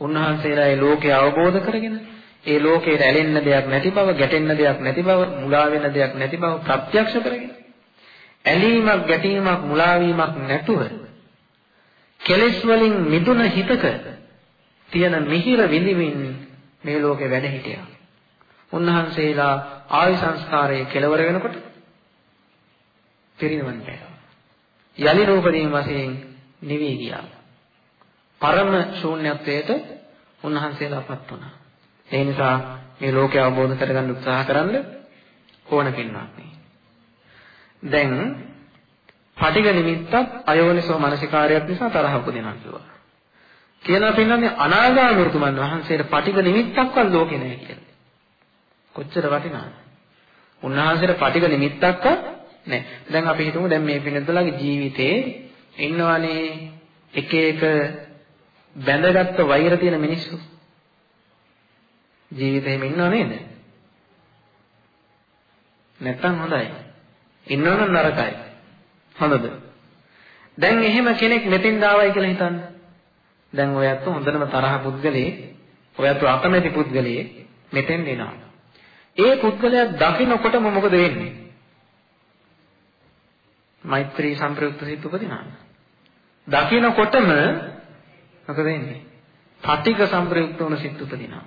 උන්වහන්සේලා ඒ ලෝකය අවබෝධ කරගෙන ඒ ලෝකේ රැළෙන්න දෙයක් නැති බව, ගැටෙන්න දෙයක් නැති බව, මුලා වෙන දෙයක් නැති බව ප්‍රත්‍යක්ෂ කරගෙන ඇලීමක්, ගැටීමක්, මුලා වීමක් නැතුව කෙලෙස් වලින් මිදුන හිතක තියෙන මිහිර විඳිමින් මේ ලෝකේ වැඩ හිටියා. උන්වහන්සේලා ආයු සංස්කාරයේ කෙලවර වෙනකොට පිරිනවන් පෑවා. යලි රූපදීන් වශයෙන් නිවි ගියා. පරම ශූන්‍යත්වයට උන්වහන්සේලාපත් වුණා. ඒ නිසා මේ ලෝකය අවබෝධ කරගන්න උත්සාහ කරන්න ඕන පින්වත්නි. දැන් පටිඝ නිමිත්තක් අයෝනිසෝ මනසිකාරයක් නිසා තරහ උපදිනවා කිව්වා. කියනවා පින්නන්නේ අනාගාමී ඍතුමන් වහන්සේට පටිඝ නිමිත්තක්වත් ලෝකේ නැහැ කියලා. කොච්චර වටිනවද? උන්වහන්සේට පටිඝ නිමිත්තක්වත් නැහැ. දැන් අපි හිතමු දැන් මේ පින්නතුලාගේ ජීවිතේ ඉන්නවනේ එක එක බැඳගත්තු වෛර තියෙන මිනිස්සු. ජීවිතේම ඉන්නව නේද? නැත්තම් හොඳයි. ඉන්නවනම් නරකයි. හොඳද? දැන් එහෙම කෙනෙක් මෙතෙන් දාවයි කියලා හිතන්න. දැන් ඔයත් හොඳටම තරහ පුද්ගලයේ, ඔයත් අකමැති පුද්ගලයේ මෙතෙන් එනවා. ඒ පුද්ගලයා දකින්නකොටම මොකද වෙන්නේ? මෛත්‍රී සම්ප්‍රයුක්ත සිත් උපදිනවා. දකින්නකොටම මොකද වෙන්නේ? පටික සම්ප්‍රයුක්ත වුණ සිත් උපදිනවා.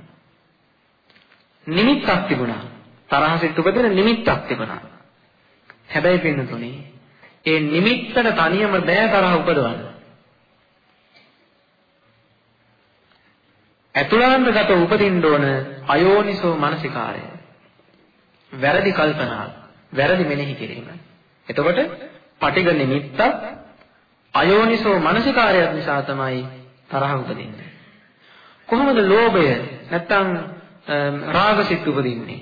නිමිත්තක් තිබුණා. තරහ සිත් උපදින නිමිත්තක් තිබුණා. හැබැයි පින්නතුනේ ඒ නිමිත්තට තනියම බෑ තරහ උපදවන්න. ඇතුළාන්තගත උපදින්න ඕන අයෝනිසෝ මනසිකාරය. වැරදි කල්පනා, වැරදි මෙනෙහි කිරීම. එතකොට පටිඝ නිමිත්තක් අයෝනිසෝ මනසිකාරයක් නිසා තමයි තරහ උපදින්නේ. කොහොමද ලෝභය නැත්තම් රාගසිත උපදින්නේ?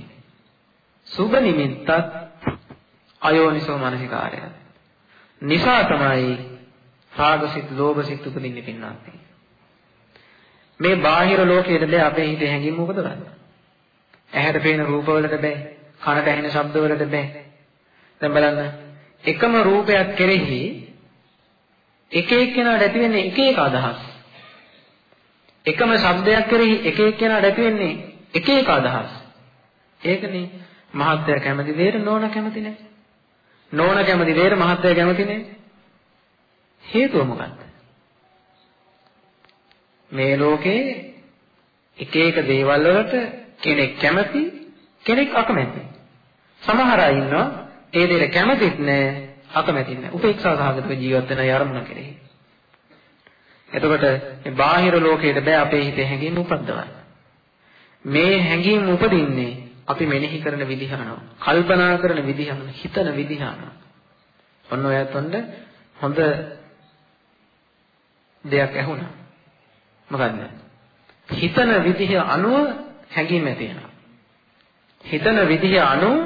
සුබ නිමිත්තක් අයෝනිසෝ මනසිකාරය. නිසා තමයි රාගසිත, ලෝභසිත උපදින්නේ පින්නත්. මේ බාහිර ලෝකයේ බෑ අපේ හිතේ හැඟීම් උපදවන්න. ඇහැට පේන රූපවලට බෑ, කනට ඇහෙන ශබ්දවලට බෑ. දැන් බලන්න එකම රූපයක් කෙරෙහි එක එක්කෙනාට ඇති වෙන්නේ එක එක අදහස්. එකම શબ્දයක් කෙරෙහි එක එක්කෙනාට ඇති වෙන්නේ එක එක අදහස්. ඒකනේ මහත්ය කැමති දෙයට නෝන කැමති නැහැ. නෝන කැමති දෙයට මහත්ය කැමති නැහැ. හේතුව මොකක්ද? මේ ලෝකේ එක එක දේවල් වලට කෙනෙක් කැමති කෙනෙක් අකමැති. සමහර අය ඉන්නවා ඒ දෙයට කැමතිත් නැහැ අකමැති නැහැ. උපේක්ෂා සහගතව ජීවත් වෙන යර්මන කෙරෙහි. එතකොට මේ බාහිර ලෝකයට බෑ අපේ හිතේ හැඟීම් උපද්දවන්න. මේ හැඟීම් උපදින්නේ අපි මෙනෙහි කරන විදිහ අනුව, කල්පනා කරන විදිහ අනුව, හිතන විදිහ අනුව. ඔන්න ඔයත් හොඳ දෙයක් ඇහුණා. මොකද්ද? හිතන විදිහ අනුව හැඟීම් ඇති වෙනවා. හිතන විදිහ අනුව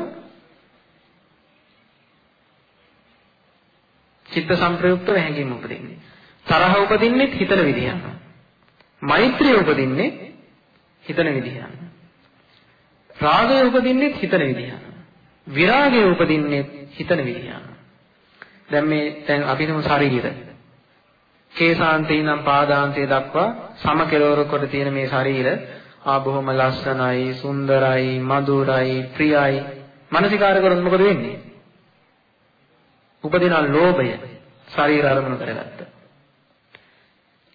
චිත්ත සංප්‍රයුක්තව හැඟීම් උපදින්නේ. තරහ උපදින්නේ හිතන විදිහ අනුව. මෛත්‍රිය උපදින්නේ හිතන විදිහ අනුව. රාගය උපදින්නේ හිතන විදිහ අනුව. විරාගය උපදින්නේ හිතන විදිහ අනුව. දැන් මේ දැන් අපි හිතමු ශරීරය. කේසාන්තේ ඉඳන් පාදාන්තයේ දක්වා සම කෙලවර කොට තියෙන මේ ශරීර ආ බොහොම ලස්සනයි, සුන්දරයි, මధుරයි, ප්‍රියයි. මානසිකාර කරොත් මොකද වෙන්නේ? උපදින ලෝභය ශරීර අරමුණු කරගත්ත.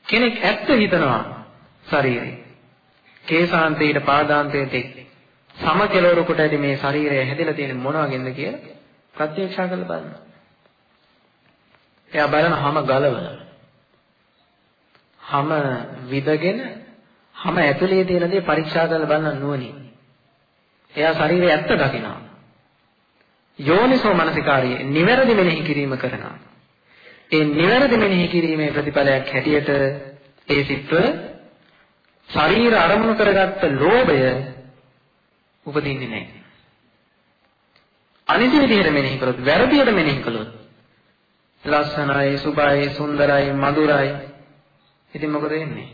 කෙනෙක් ඇත්ත හිතනවා ශරීරේ. කේසාන්තේට පාදාන්තයට සම කෙලවර කොට ඇති මේ ශරීරය හැදලා තියෙන මොන වගේද කියලා ප්‍රත්‍යක්ෂ කරලා බලන්න. එයා බලන හැම ගලවලා හැම විදගෙන හැම ඇතුලේ තියෙන දේ පරීක්ෂා කරලා බලන නුවණින්. එයා ශරීරයේ ඇත්ත දකිනවා. යෝනිසෝ මනසිකාරයේ නිවැරදි මෙනෙහි කිරීම කරනවා. ඒ නිවැරදි මෙනෙහි කිරීමේ ප්‍රතිඵලයක් හැටියට ඒ සිත්වල ශරීර අරමුණු කරගත්ත ලෝභය උපදින්නේ නැහැ. අනිත් විදිහට මෙනෙහි කළොත් වැරදියට මෙනෙහි කළොත් ලස්සනයි, සුභයි, සුන්දරයි, මధుරයි. ඉතින් මොකද වෙන්නේ?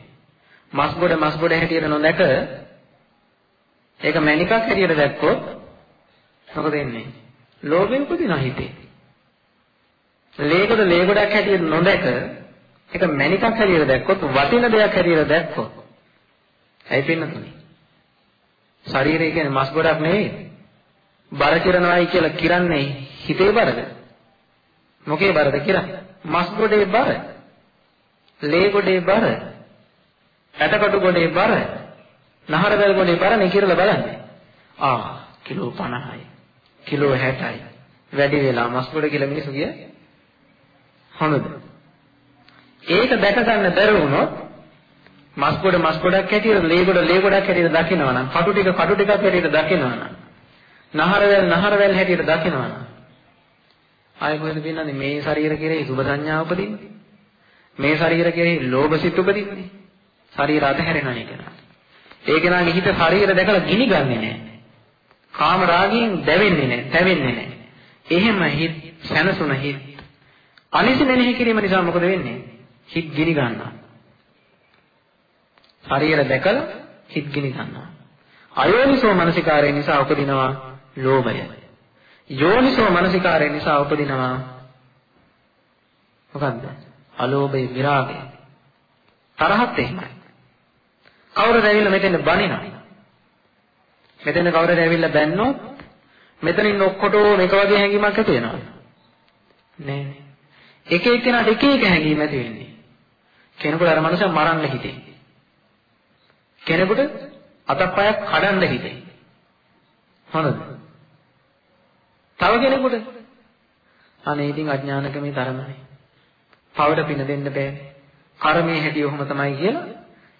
මස් ගොඩ මස් ගොඩ හැටියට නොදැක ඒක මණිකක් හැටියට දැක්කොත් මොකද වෙන්නේ? ලෝභය උපදිනා හිතේ. ලේගොඩ ලේගොඩක් හැටියට නොදැක ඒක මණිකක් හැටියට දැක්කොත් වටින දෙයක් හැටියට දැක්කොත් ඇයි පින්නතුනේ? ශරීරය කියන්නේ මස් ගොඩක් නෙවෙයි. බර කිරනවායි කියලා කිරන්නේ හිතේ බරද? මොකේ බරද කියලා? මස් ගොඩේ බර. ලේ ගොඩේ බර. ඇටකටු ගොඩේ බර. නහරවැල් ගොඩේ බර නේ කියලා බලන්න. ආ කිලෝ 50යි. කිලෝ 60යි. වැඩි වෙලා මස් ගොඩ කියලා මිනිස්සු කිය. හොඳද? ඒක දැක ගන්න බැරි වුණොත් මස් ගොඩ මස් ගොඩක් හැටියට ලේ ගොඩ ලේ ගොඩක් හැටියට දකිනවා නම් කටු ටික කටු ටිකක් හැටියට දකිනවා නම් නහරවැල් නහරවැල් හැටියට දකිනවා නම් ආයෙ කොහෙද පින්නන්නේ? මේ ශරීර කෙරෙහි සුබ සංඥා උපදින්නේ. මේ ශරීර කෙරෙහි ලෝභ සිත් උපදින්නේ. ශරීර අතහැරෙනවා නේ කෙනා ඒ කෙනාගේ හිත ශරීර දැකලා ගිනි ගන්නේ නැහැ කාම රාගයෙන් දැවෙන්නේ නැහැ තැවෙන්නේ නැහැ එහෙම හිත සැනසුන හිත අනිසි මෙනෙහි කිරීම නිසා මොකද වෙන්නේ? හිත ගිනි ගන්නවා. ශරීර දැකලා හිත ගිනි ගන්නවා අයෝනිසෝ මනසිකාරය නිසා උපදිනවා ලෝභය. යෝනිසෝ මනසිකාරය නිසා උපදිනවා මොකද්ද? අලෝභය, විරාගය. තරහත් එහෙමයි. කවුරුද ඇවිල්ලා මෙතන බනිනවා? මෙතන කවුරුද ඇවිල්ලා බැන්නොත් මෙතනින් ඔක්කොටම එක වගේ හැඟීමක් ඇති වෙනවා. නෑ. එක එක්කෙනාට එක එක හැඟීම් ඇති වෙන්නේ. කෙනෙකුට අර මනුස්සයා මරන්න හිතේ. කෙනෙකුට අතප්පයක් කඩන්න හිතේ. හොඳද? තව කෙනෙකුට අනේ ඉතින් අඥානකමේ තරමනේ. පවට පින දෙන්න බෑ. කර්මයේ හැටි ඔහොම තමයි කියලා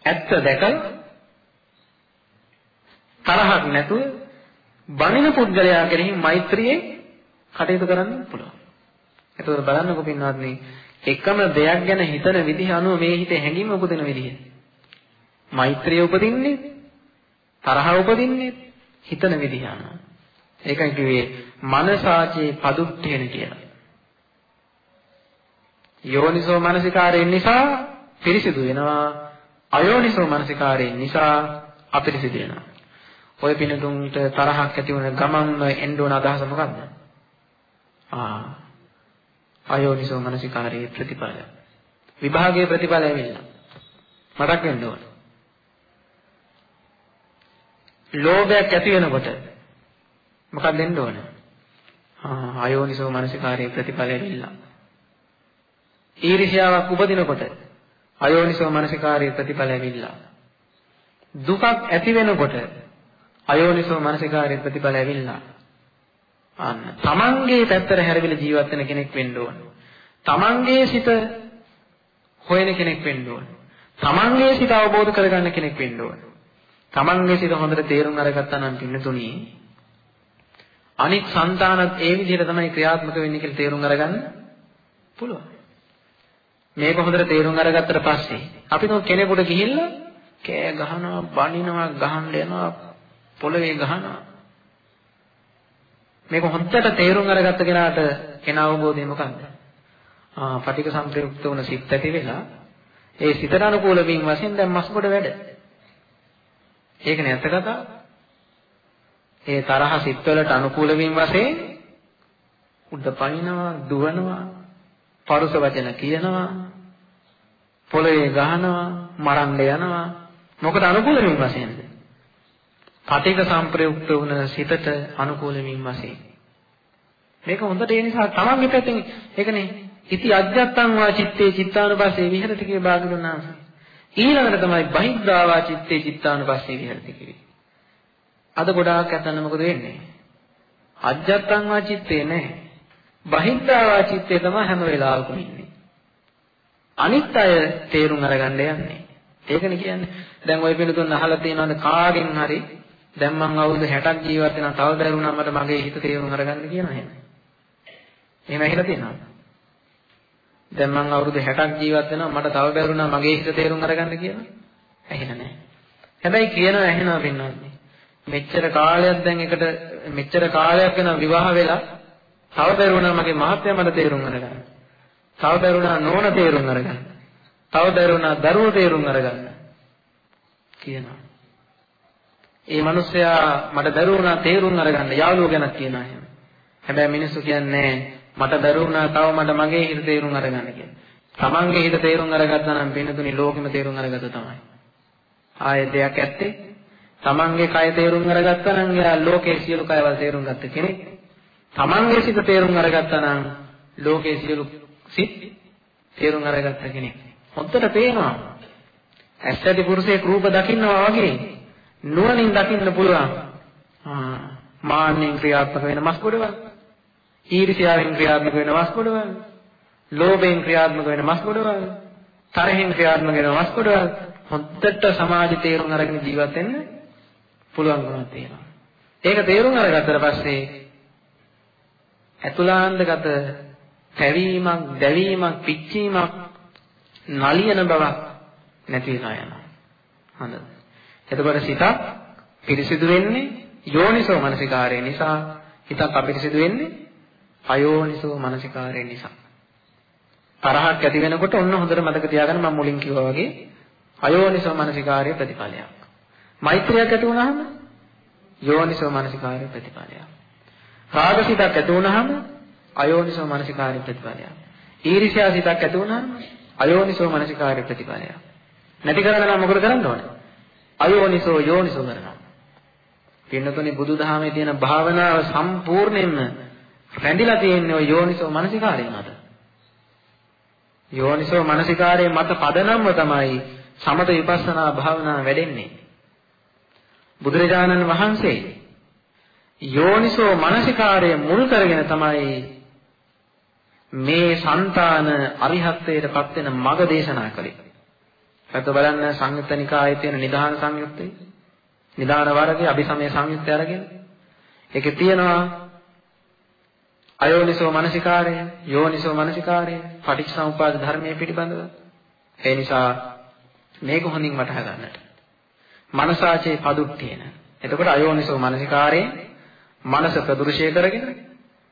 ඇත්ත දැකලා තරහක් නැතුව බණින පුද්ගලයා කෙරෙහි මෛත්‍රියෙන් කටයුතු කරන්න පුළුවන්. එතකොට බලන්නකෝ පින්වත්නි එකම දෙයක් ගැන හිතන විදිහ අනුව මේ හිතේ හැඟීම උපදින විදිහ. මෛත්‍රිය උපදින්නේ තරහ උපදින්නේ හිතන විදිහ අනුව. ඒකයි කිව්වේ මනසාචේ පදුට්ඨේන කියලා. යෝනිසෝ මනසිකාරයෙන් නිසා පිරිසිදු වෙනවා අයෝනිසෝ මනසිකාරයෙන් නිසා අපිරිසිදු වෙනවා. ඔය පිනතුන්ට තරහක් ඇති වුණ ගමන්ම එන්න ඕන අදහස මොකද්ද? ආ අයෝනිසෝ මනසිකාරයේ ප්‍රතිඵල. විභාගයේ ප්‍රතිඵල ඇවිල්ලා. මතක් වෙන්න ඕන. ලෝභයක් ඇති වෙනකොට මොකක්ද දෙන්න ඕන? ආ අයෝනිසෝ මනසිකාරයේ ප්‍රතිඵලය දෙilla. ඊර්ෂ්‍යාවක් උපදිනකොට අයෝනිසෝ මනසිකාරයේ ප්‍රතිඵලය ඇවිල්ලා. දුකක් ඇති වෙනකොට අයෝනිසෝ මනසිකාරයේ ප්‍රතිඵලය ඇවිල්ලා. අන්න තමන්ගේ පැත්තට හැරවිල ජීවත් වෙන කෙනෙක් වෙන්න ඕන. තමන්ගේ සිත හොයන කෙනෙක් වෙන්න ඕන. තමන්ගේ සිත අවබෝධ කරගන්න කෙනෙක් වෙන්න ඕන. තමන්ගේ සිත හොඳට තේරුම් අරගත්තා නම් පින්නතුණී අනිත් సంతානත් ඒ විදිහට තමයි ක්‍රියාත්මක වෙන්නේ කියලා තේරුම් අරගන්න පුළුවන්. මේක හොඳට තේරුම් අරගත්තට පස්සේ අපි තෝ කෙනෙකුට ගිහිල්ලා කෑ ගහනවා, බනිනවා, ගහන්න යනවා, පොළවේ ගහනවා. මේක හොඳට තේරුම් අරගත්ත කෙනාට කෙන අවබෝධය මොකක්ද? ආ, පටික සම්ප්‍රයුක්ත වුණ සිත් ඇති වෙලා ඒ සිතට අනුකූල වීම වශයෙන් දැන් මස් කොට වැඩ. ඒකනේ ඇත්ත කතාව. ඒ තරහ සිත්වලට අනුකූල වීම වශයෙන් උඩ පනිනවා, දුවනවා, පරුස වචන කියනවා පොළවේ ගහනවා මරන්න යනවා. මොකද අනුකූල වීම වශයෙන්ද පටික සංප්‍රයුක්ත වුණ සිතට අනුකූල වීම වශයෙන්. මේක හොඳට ඒ නිසා තමන්ගේ පැත්තෙන් ඒකනේ. ඉති අජ්ජත්තං වා චitte චිත්තානුපස්සේ විහෙරති කියේ භාගතුනාම ඊළඟට තමයි බහිද්ධාවා චitte චිත්තානුපස්සේ විහෙරති කියේ අද ගොඩාක් ඇතන්න මොකද වෙන්නේ අජ්ජත්තං වා චitte නැහැ බහිද්ධාවා චිත්තේ තමයි හැම වෙලාවකම ඉන්නේ. අනිත් අය තේරුම් අරගන්න යන්නේ. ඒකනේ කියන්නේ. දැන් ওই පිළිතුන් අහලා තියෙනවද කාගෙන් හරි දැන් මං අවුරුදු 60ක් ජීවත් වෙනවා තව බැරුණා මට මගේ හිත තේරුම් අරගන්න කියන එහෙම. එහෙම ඇහිලා තියෙනවද? දැන් මං අවුරුදු 60ක් ජීවත් වෙනවා මට තව බැරුණා මගේ හිත තේරුම් අරගන්න කියලා? ඇහිලා නැහැ. හැබැයි කියනවා ඇහෙනවා පින්නන්නේ. මෙච්චර කාලයක් දැන් එකට මෙච්චර කාලයක් වෙනවා විවාහ වෙලා තව බැරුණා මගේ මහත්ය මට තේරුම් අරගන්න. තව බැරුණා නෝන තේරුම් අරගන්න. තව බැරුණා දරුවෝ තේරුම් අරගන්න. කියනවා. ඒ මිනිස්සයා මට බැරුණා තේරුම් අරගන්න යාළුවෝ ගැනත් කියනවා එහෙම. හැබැයි මිනිස්සු කියන්නේ මට බැරුණා තව මට මගේ හිත තේරුම් අරගන්න කියලා. තමන්ගේ හිත තේරුම් අරගත්තා නම් වෙනතුනි ලෝකෙම තේරුම් අරගත්ත තමයි. ආයේ දෙයක් ඇත්තේ තමන්ගේ කය තේරුම් අරගත්තා නම් එයා ලෝකයේ සියලු කයවල් තේරුම් ගත්ත කෙනෙක්. තමන්ගේ සිත තේරුම් අරගත්තා නම් ලෝකයේ සියලු සිත් තේරුම් අරගත්ත කෙනෙක්. හොඳට පේනවා. ඇස්සටි පුරුෂයෙක් රූප දකින්නවා වගේ නුවණින් දකින්න පුළුවන්. ආ මාන්නෙන් ක්‍රියාත්මක වෙන මස් කොටවල්. ඊර්ෂ්‍යාවෙන් ක්‍රියාත්මක වෙන මස් කොටවල්. ලෝභයෙන් ක්‍රියාත්මක වෙන මස් කොටවල්. තරහෙන් ක්‍රියාත්මක වෙන මස් කොටවල්. හොඳට සමාජ තේරුම් අරගෙන ජීවත් වෙන්න පුළුවන්කමක් තියෙනවා. ඒක තේරුම් අරගත්තට පස්සේ ඇතුලාන්තගත පැවීමක්, දැවීමක්, පිච්චීමක්, නලියන බවක් නැති වෙලා යනවා. හොඳද? එතකොට සිතක් පිරිසිදු වෙන්නේ යෝනිසෝ මනසිකාරය නිසා හිතක් අපිරිසිදු වෙන්නේ අයෝනිසෝ මනසිකාරය නිසා. තරහක් ඇති වෙනකොට ඔන්න හොඳට මතක තියාගන්න මම මුලින් කිව්වා වගේ අයෝනිසෝ මනසිකාරය ප්‍රතිඵලයක්. මෛත්‍රියක් ඇති වුණාම යෝනිසෝ මනසිකාරය ප්‍රතිඵලයක්. රාගසිතක් ඇති වුනහම අයෝනිසෝ මනසිකාර්ය ප්‍රතිපලයක්. ඊර්ෂ්‍යා සිතක් ඇති වුනහම අයෝනිසෝ මනසිකාර්ය ප්‍රතිපලයක්. නැති කරන්න නම් මොකද කරන්න ඕනේ? අයෝනිසෝ යෝනිසෝ කරනවා. පින්නතුනි බුදුදහමේ තියෙන භාවනාව සම්පූර්ණයෙන්ම රැඳිලා තියෙන්නේ ওই යෝනිසෝ මනසිකාරය මත. යෝනිසෝ මනසිකාරය මත පදනම්ව තමයි සමත විපස්සනා භාවනාව වැඩෙන්නේ. බුදුරජාණන් වහන්සේ යෝනිසෝ මනසිකාරය මුල් කරගෙන තමයි මේ సంతාන අරිහත්ත්වයට පත් වෙන මඟ දේශනා කළේ. හද බලන්න සංයුත්ත නිකායේ තියෙන නිදාන සංයුත්තේ නිදාන වර්ගයේ අபிසමය සංයුත්තය අරගෙන ඒකේ තියෙනවා අයෝනිසෝ මනසිකාරය, යෝනිසෝ මනසිකාරය, පටිච්චසමුපාද ධර්මයේ පිළිබඳව. ඒ නිසා මේක හොඳින් වටහා ගන්නට. මනසාචේ පදුට්ඨේන. එතකොට අයෝනිසෝ මනසිකාරයේ මනස ප්‍රදෘශය කරගෙන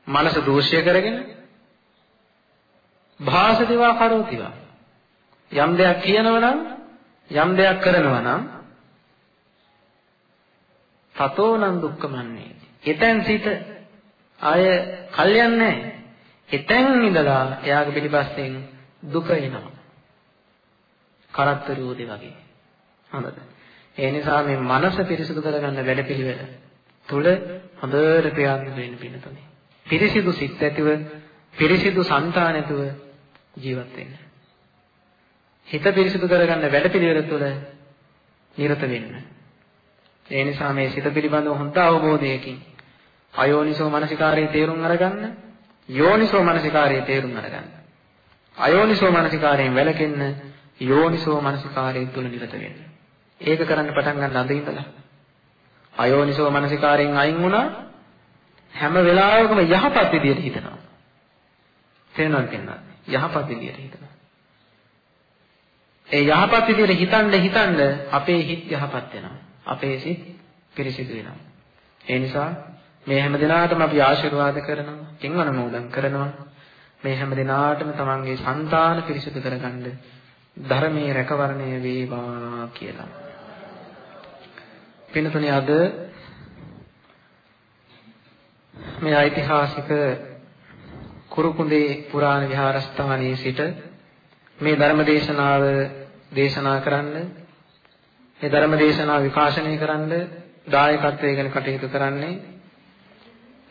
මනස දෝෂය කරගෙන භාසතිවා කරෝතිවා යම් දෙයක් කියනවා නම් යම් දෙයක් කරනවා නම් තතෝනං දුක්ඛමන්නේ එතෙන් සිට ආය කල්යන්නේ එතෙන් ඉඳලා එයාගේ පිටිපස්සෙන් දුක එනවා කරත්ත රෝදේ වගේ හොඳද ඒ නිසා මේ මනස පිරිසිදු කරගන්න වැඩපිළිවෙල තුල හොඳට ක්‍රියාත්මක වෙන්න පින්නතුනේ. පිරිසිදු සිත් ඇතිව පිරිසිදු సంతාන ඇතුව ජීවත් වෙන්න. හිත පිරිසිදු කරගන්න වැඩපිළිවෙල තුළ නිරත වෙන්න. ඒ නිසා මේ සිත පිළිබඳව හොඳ අවබෝධයකින් අයෝනිසෝ මනසිකාරයේ තේරුම් අරගන්න යෝනිසෝ මනසිකාරයේ තේරුම් අරගන්න. අයෝනිසෝ මනසිකාරයෙන් වැළකෙන්න යෝනිසෝ මනසිකාරයේ තුල නිරත වෙන්න. ඒක කරන්න පටන් ගන්න අද ඉඳලා අයෝනිසෝ මනසිකාරයෙන් අයින් වුණා හැම වෙලාවකම යහපත් විදියට හිතනවා. තේරෙනවද කියනවා? යහපත් විදියට හිතනවා. ඒ යහපත් විදියට හිතන්න හිතන්න අපේ හිත යහපත් වෙනවා. අපේ සිත් පිරිසිදු වෙනවා. ඒ නිසා මේ හැම දිනාටම අපි ආශිර්වාද කරනවා, කින් අනුමෝදන් කරනවා. මේ හැම දිනාටම තමන්ගේ సంతාන පිරිසිදු කරගන්න ධර්මයේ රැකවරණය වේවා කියලා. පින්තුනේ අද මේ ඓතිහාසික කුරුකුඳේ පුරාණ විහාරස්ථානයේ සිට මේ ධර්ම දේශනාව දේශනා කරන්න මේ ධර්ම දේශනාව විකාශනය කරන්න දායකත්වයෙන් ගැන කටයුතු කරන්නේ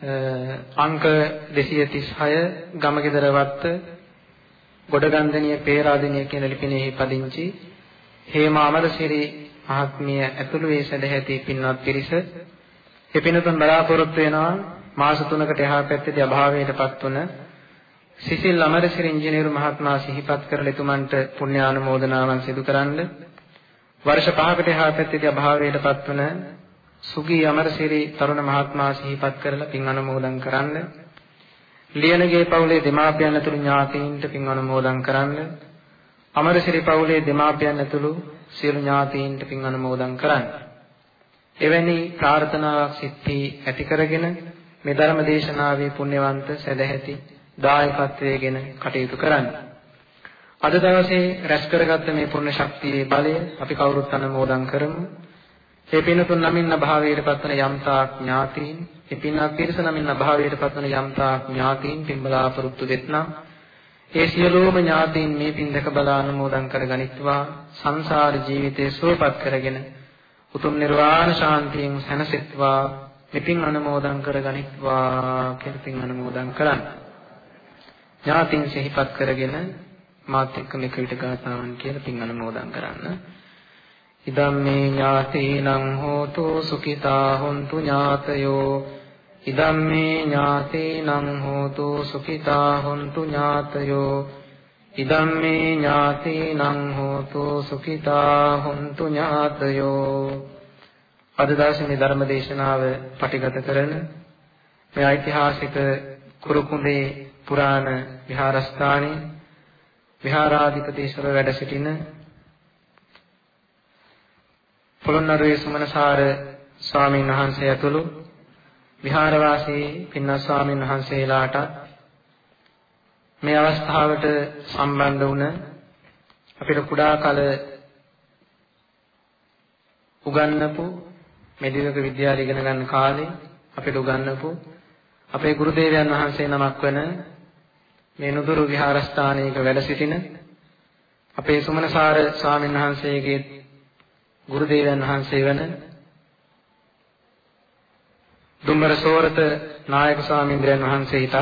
අංක 236 ගමගෙදර වත්ත ගොඩගන්දනිය පේරාදෙනිය කියන ලිපිනයෙහි පදිංචි හේමා අමරසිරි මහත්මිය ඇතුළු ඒ සදැහැති පින්වත් පිරිස. එපිනතුන් බලාපොරොත්තු වෙනවා මාස 3කට එහා පැත්තේදී අභාවයටපත් වුණ සිසිල් අමරසිරි ඉංජිනේරු මහත්මයා සිහිපත් කරලා එතුමන්ට පුණ්‍යානුමෝදනාවන් සිදු කරන්න. වර්ෂ 5කට එහා පැත්තේදී අභාවයටපත් වුණ සුගී අමරසිරි තරුණ මහත්මයා සිහිපත් කරලා පින් අනුමෝදන් කරන්න. ලියනගේ පවුලේ දෙමාපියන් ඇතුළු ඥාතීන්ට පින් අනුමෝදන් කරන්න. අමරසිරි පවුලේ දෙමාපියන් ඇතුළු සියලු ඥාතීන්ට පින් අනුමෝදන් කරන්න. එවැනි ප්‍රාර්ථනාවක් සිත්ති ඇති කරගෙන මේ ධර්ම දේශනාවේ පුණ්‍යවන්ත සදැහැති දායකත්වයේගෙන කටයුතු කරන්න. අද දවසේ රැස් කරගත්ත මේ පුණ්‍ය ශක්තියේ බලය අපි කවුරුත් අනුමෝදන් කරමු. ඒ පින්තුන් නමින් අභාවයට පත්වන යම්තාක් ඥාතීන් ඒ පින්වත් පිරිස නමින් අභාවයට පත්වන යම්තාක් ඥාතීන් පින්බලාපොරොත්තු වෙත්නම් ඒ සියලුම ඥාතීන් මේ පින් දෙක බලා අනුමෝදන් කරගනිත්වා සංසාර ජීවිතේ සුවපත් කරගෙන උතුම් නිර්වාණ ශාන්තියෙන් සැනසෙත්වා මෙපින් අනුමෝදන් කරගනිත්වා කියලා පින් අනුමෝදන් කරන්න. ඥාතීන් සිහිපත් කරගෙන මාත් එක්ක මේක විට ගාතාවන් කියලා පින් අනුමෝදන් කරන්න. ඉදම් මේ ඥාතීනං හෝතු සුඛිතා හොන්තු ඥාතයෝ ඉදම් මේ ඥාතීනං හෝතු සුඛිතා හොන්තු ඥාතයෝ ඉදම් මේ ඥාතීනං හෝතු සුඛිතා හොන්තු ඥාතයෝ අද දවසේ ධර්ම දේශනාව පටිගත කරන මේ ඓතිහාසික කුරුකුඹේ පුරාණ විහාරස්ථානයේ විහාරාධිපතිස්වර වැඩ සිටින පොළොන්නරුවේ සුමනසාර ස්වාමීන් වහන්සේ ඇතුළු විහාරවාසී පින්වත් ස්වාමීන් වහන්සේලාට මේ අවස්ථාවට සම්බන්ධ වුණ අපිට කුඩා කල උගන්වපු මෙදිවක විද්‍යාලය ඉගෙන ගන්න කාලේ අපිට උගන්වපු අපේ ගුරු දේවයන් වහන්සේ නමක් වෙන මේ නුදුරු විහාරස්ථානයක වැඩ සිටින අපේ සුමනසාර ස්වාමීන් වහන්සේගේ ගුරු දේවයන් වහන්සේ වන දුම්බර සෝරත නායක ස්වාමීන් වහන්සේටත්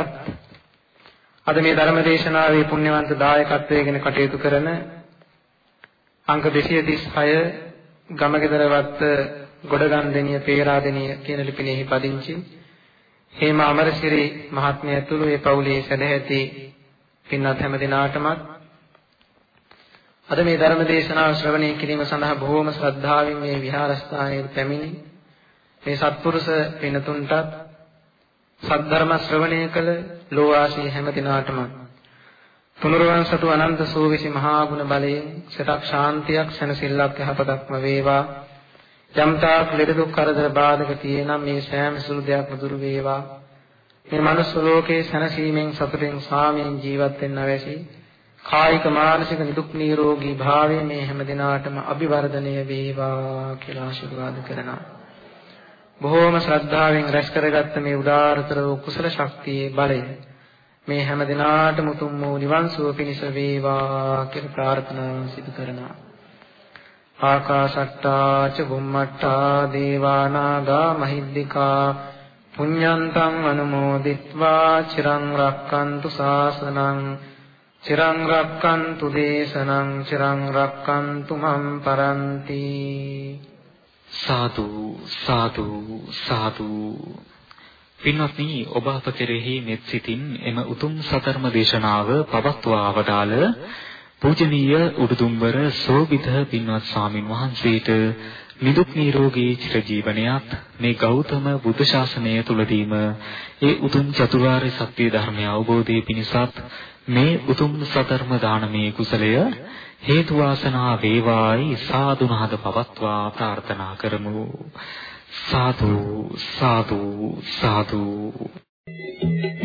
අද මේ ධර්ම දේශනාවේ පුණ්‍යවන්ත දායකත්වයෙන් කටයුතු කරන අංක 236 ගමගෙදරවත් ගොඩගන්දෙනිය පේරාදෙනිය කියන ලිපිනයෙහි පදිංචි හේම අමරසිරි මහත්මිය ඇතුළු ඒ පවුලේ සදැහැති පින්වත් හැම දිනාටමත් අද මේ ධර්ම දේශනාව ශ්‍රවණය කිරීම සඳහා බොහෝම ශ්‍රද්ධාවෙන් මේ විහාරස්ථානයේ පැමිණි. මේ සත්පුරුෂ පින්තුන්ටත් සද්ධර්ම ශ්‍රවණය කළ ලෝවාසී හැම දිනාටම තුනුරුවන් සතු අනන්ත සෝවිසි මහා ගුණ බලයෙන් සිතක් ශාන්තියක් සැනසෙල්ලක් යහපතක්ම වේවා. යම්තාක් ලෙඩ දුක් කරදර බාධක තියෙනම් මේ සෑම සුළු දෙයක්ම දුරු වේවා. මේ මනුස්ස ලෝකේ සැනසීමෙන් සතුටෙන් සාමයෙන් ජීවත් වෙන්න අවැසි. කායික මානසික දුක් නිරෝගී භාවය මේ හැම දිනාටම අභිවර්ධනය වේවා කියලා ආශිර්වාද කරනවා. බොහෝම ශ්‍රද්ධාවෙන් රැස් කරගත්ත මේ උදාාරතර වූ කුසල ශක්තියේ බලය මේ හැම දිනාටම උතුම් වූ නිවන් සුව පිණිස වේවා කියලා ප්‍රාර්ථනා සිදු කරනවා. ආකාශට්ටා ච බුම්මට්ටා දේවා නාග මහිද්దికා පුඤ්ඤන්තං අනුමෝදිත්වා චිරං රක්칸තු ශාසනං චිරං රක්칸තු දේශනං චිරං රක්칸තු මම් පරන්ති සාදු සාදු සාදු පින්වත්නි ඔබ අප කෙරෙහි මෙත් සිතින් එම උතුම් සතරම දේශනාව පවත්වා වදාළ පූජනීය උඩුදුම්බර සෝබිත පින්වත් ස්වාමින් වහන්සේට නිදුක් නිරෝගී චිරජීවනයත් මේ ගෞතම බුද්ධ ශාසනය තුලදීම ඒ උතුම් චතුරාර්ය සත්‍ය ධර්මය අවබෝධයේ පිණිසත් මේ උතුම් සතරම දානමේ කුසලය හේතු වාසනා වේවායි සාදුනාද පවත්වා ප්‍රාර්ථනා කරමු සාදු සාදු සාදු Thank you.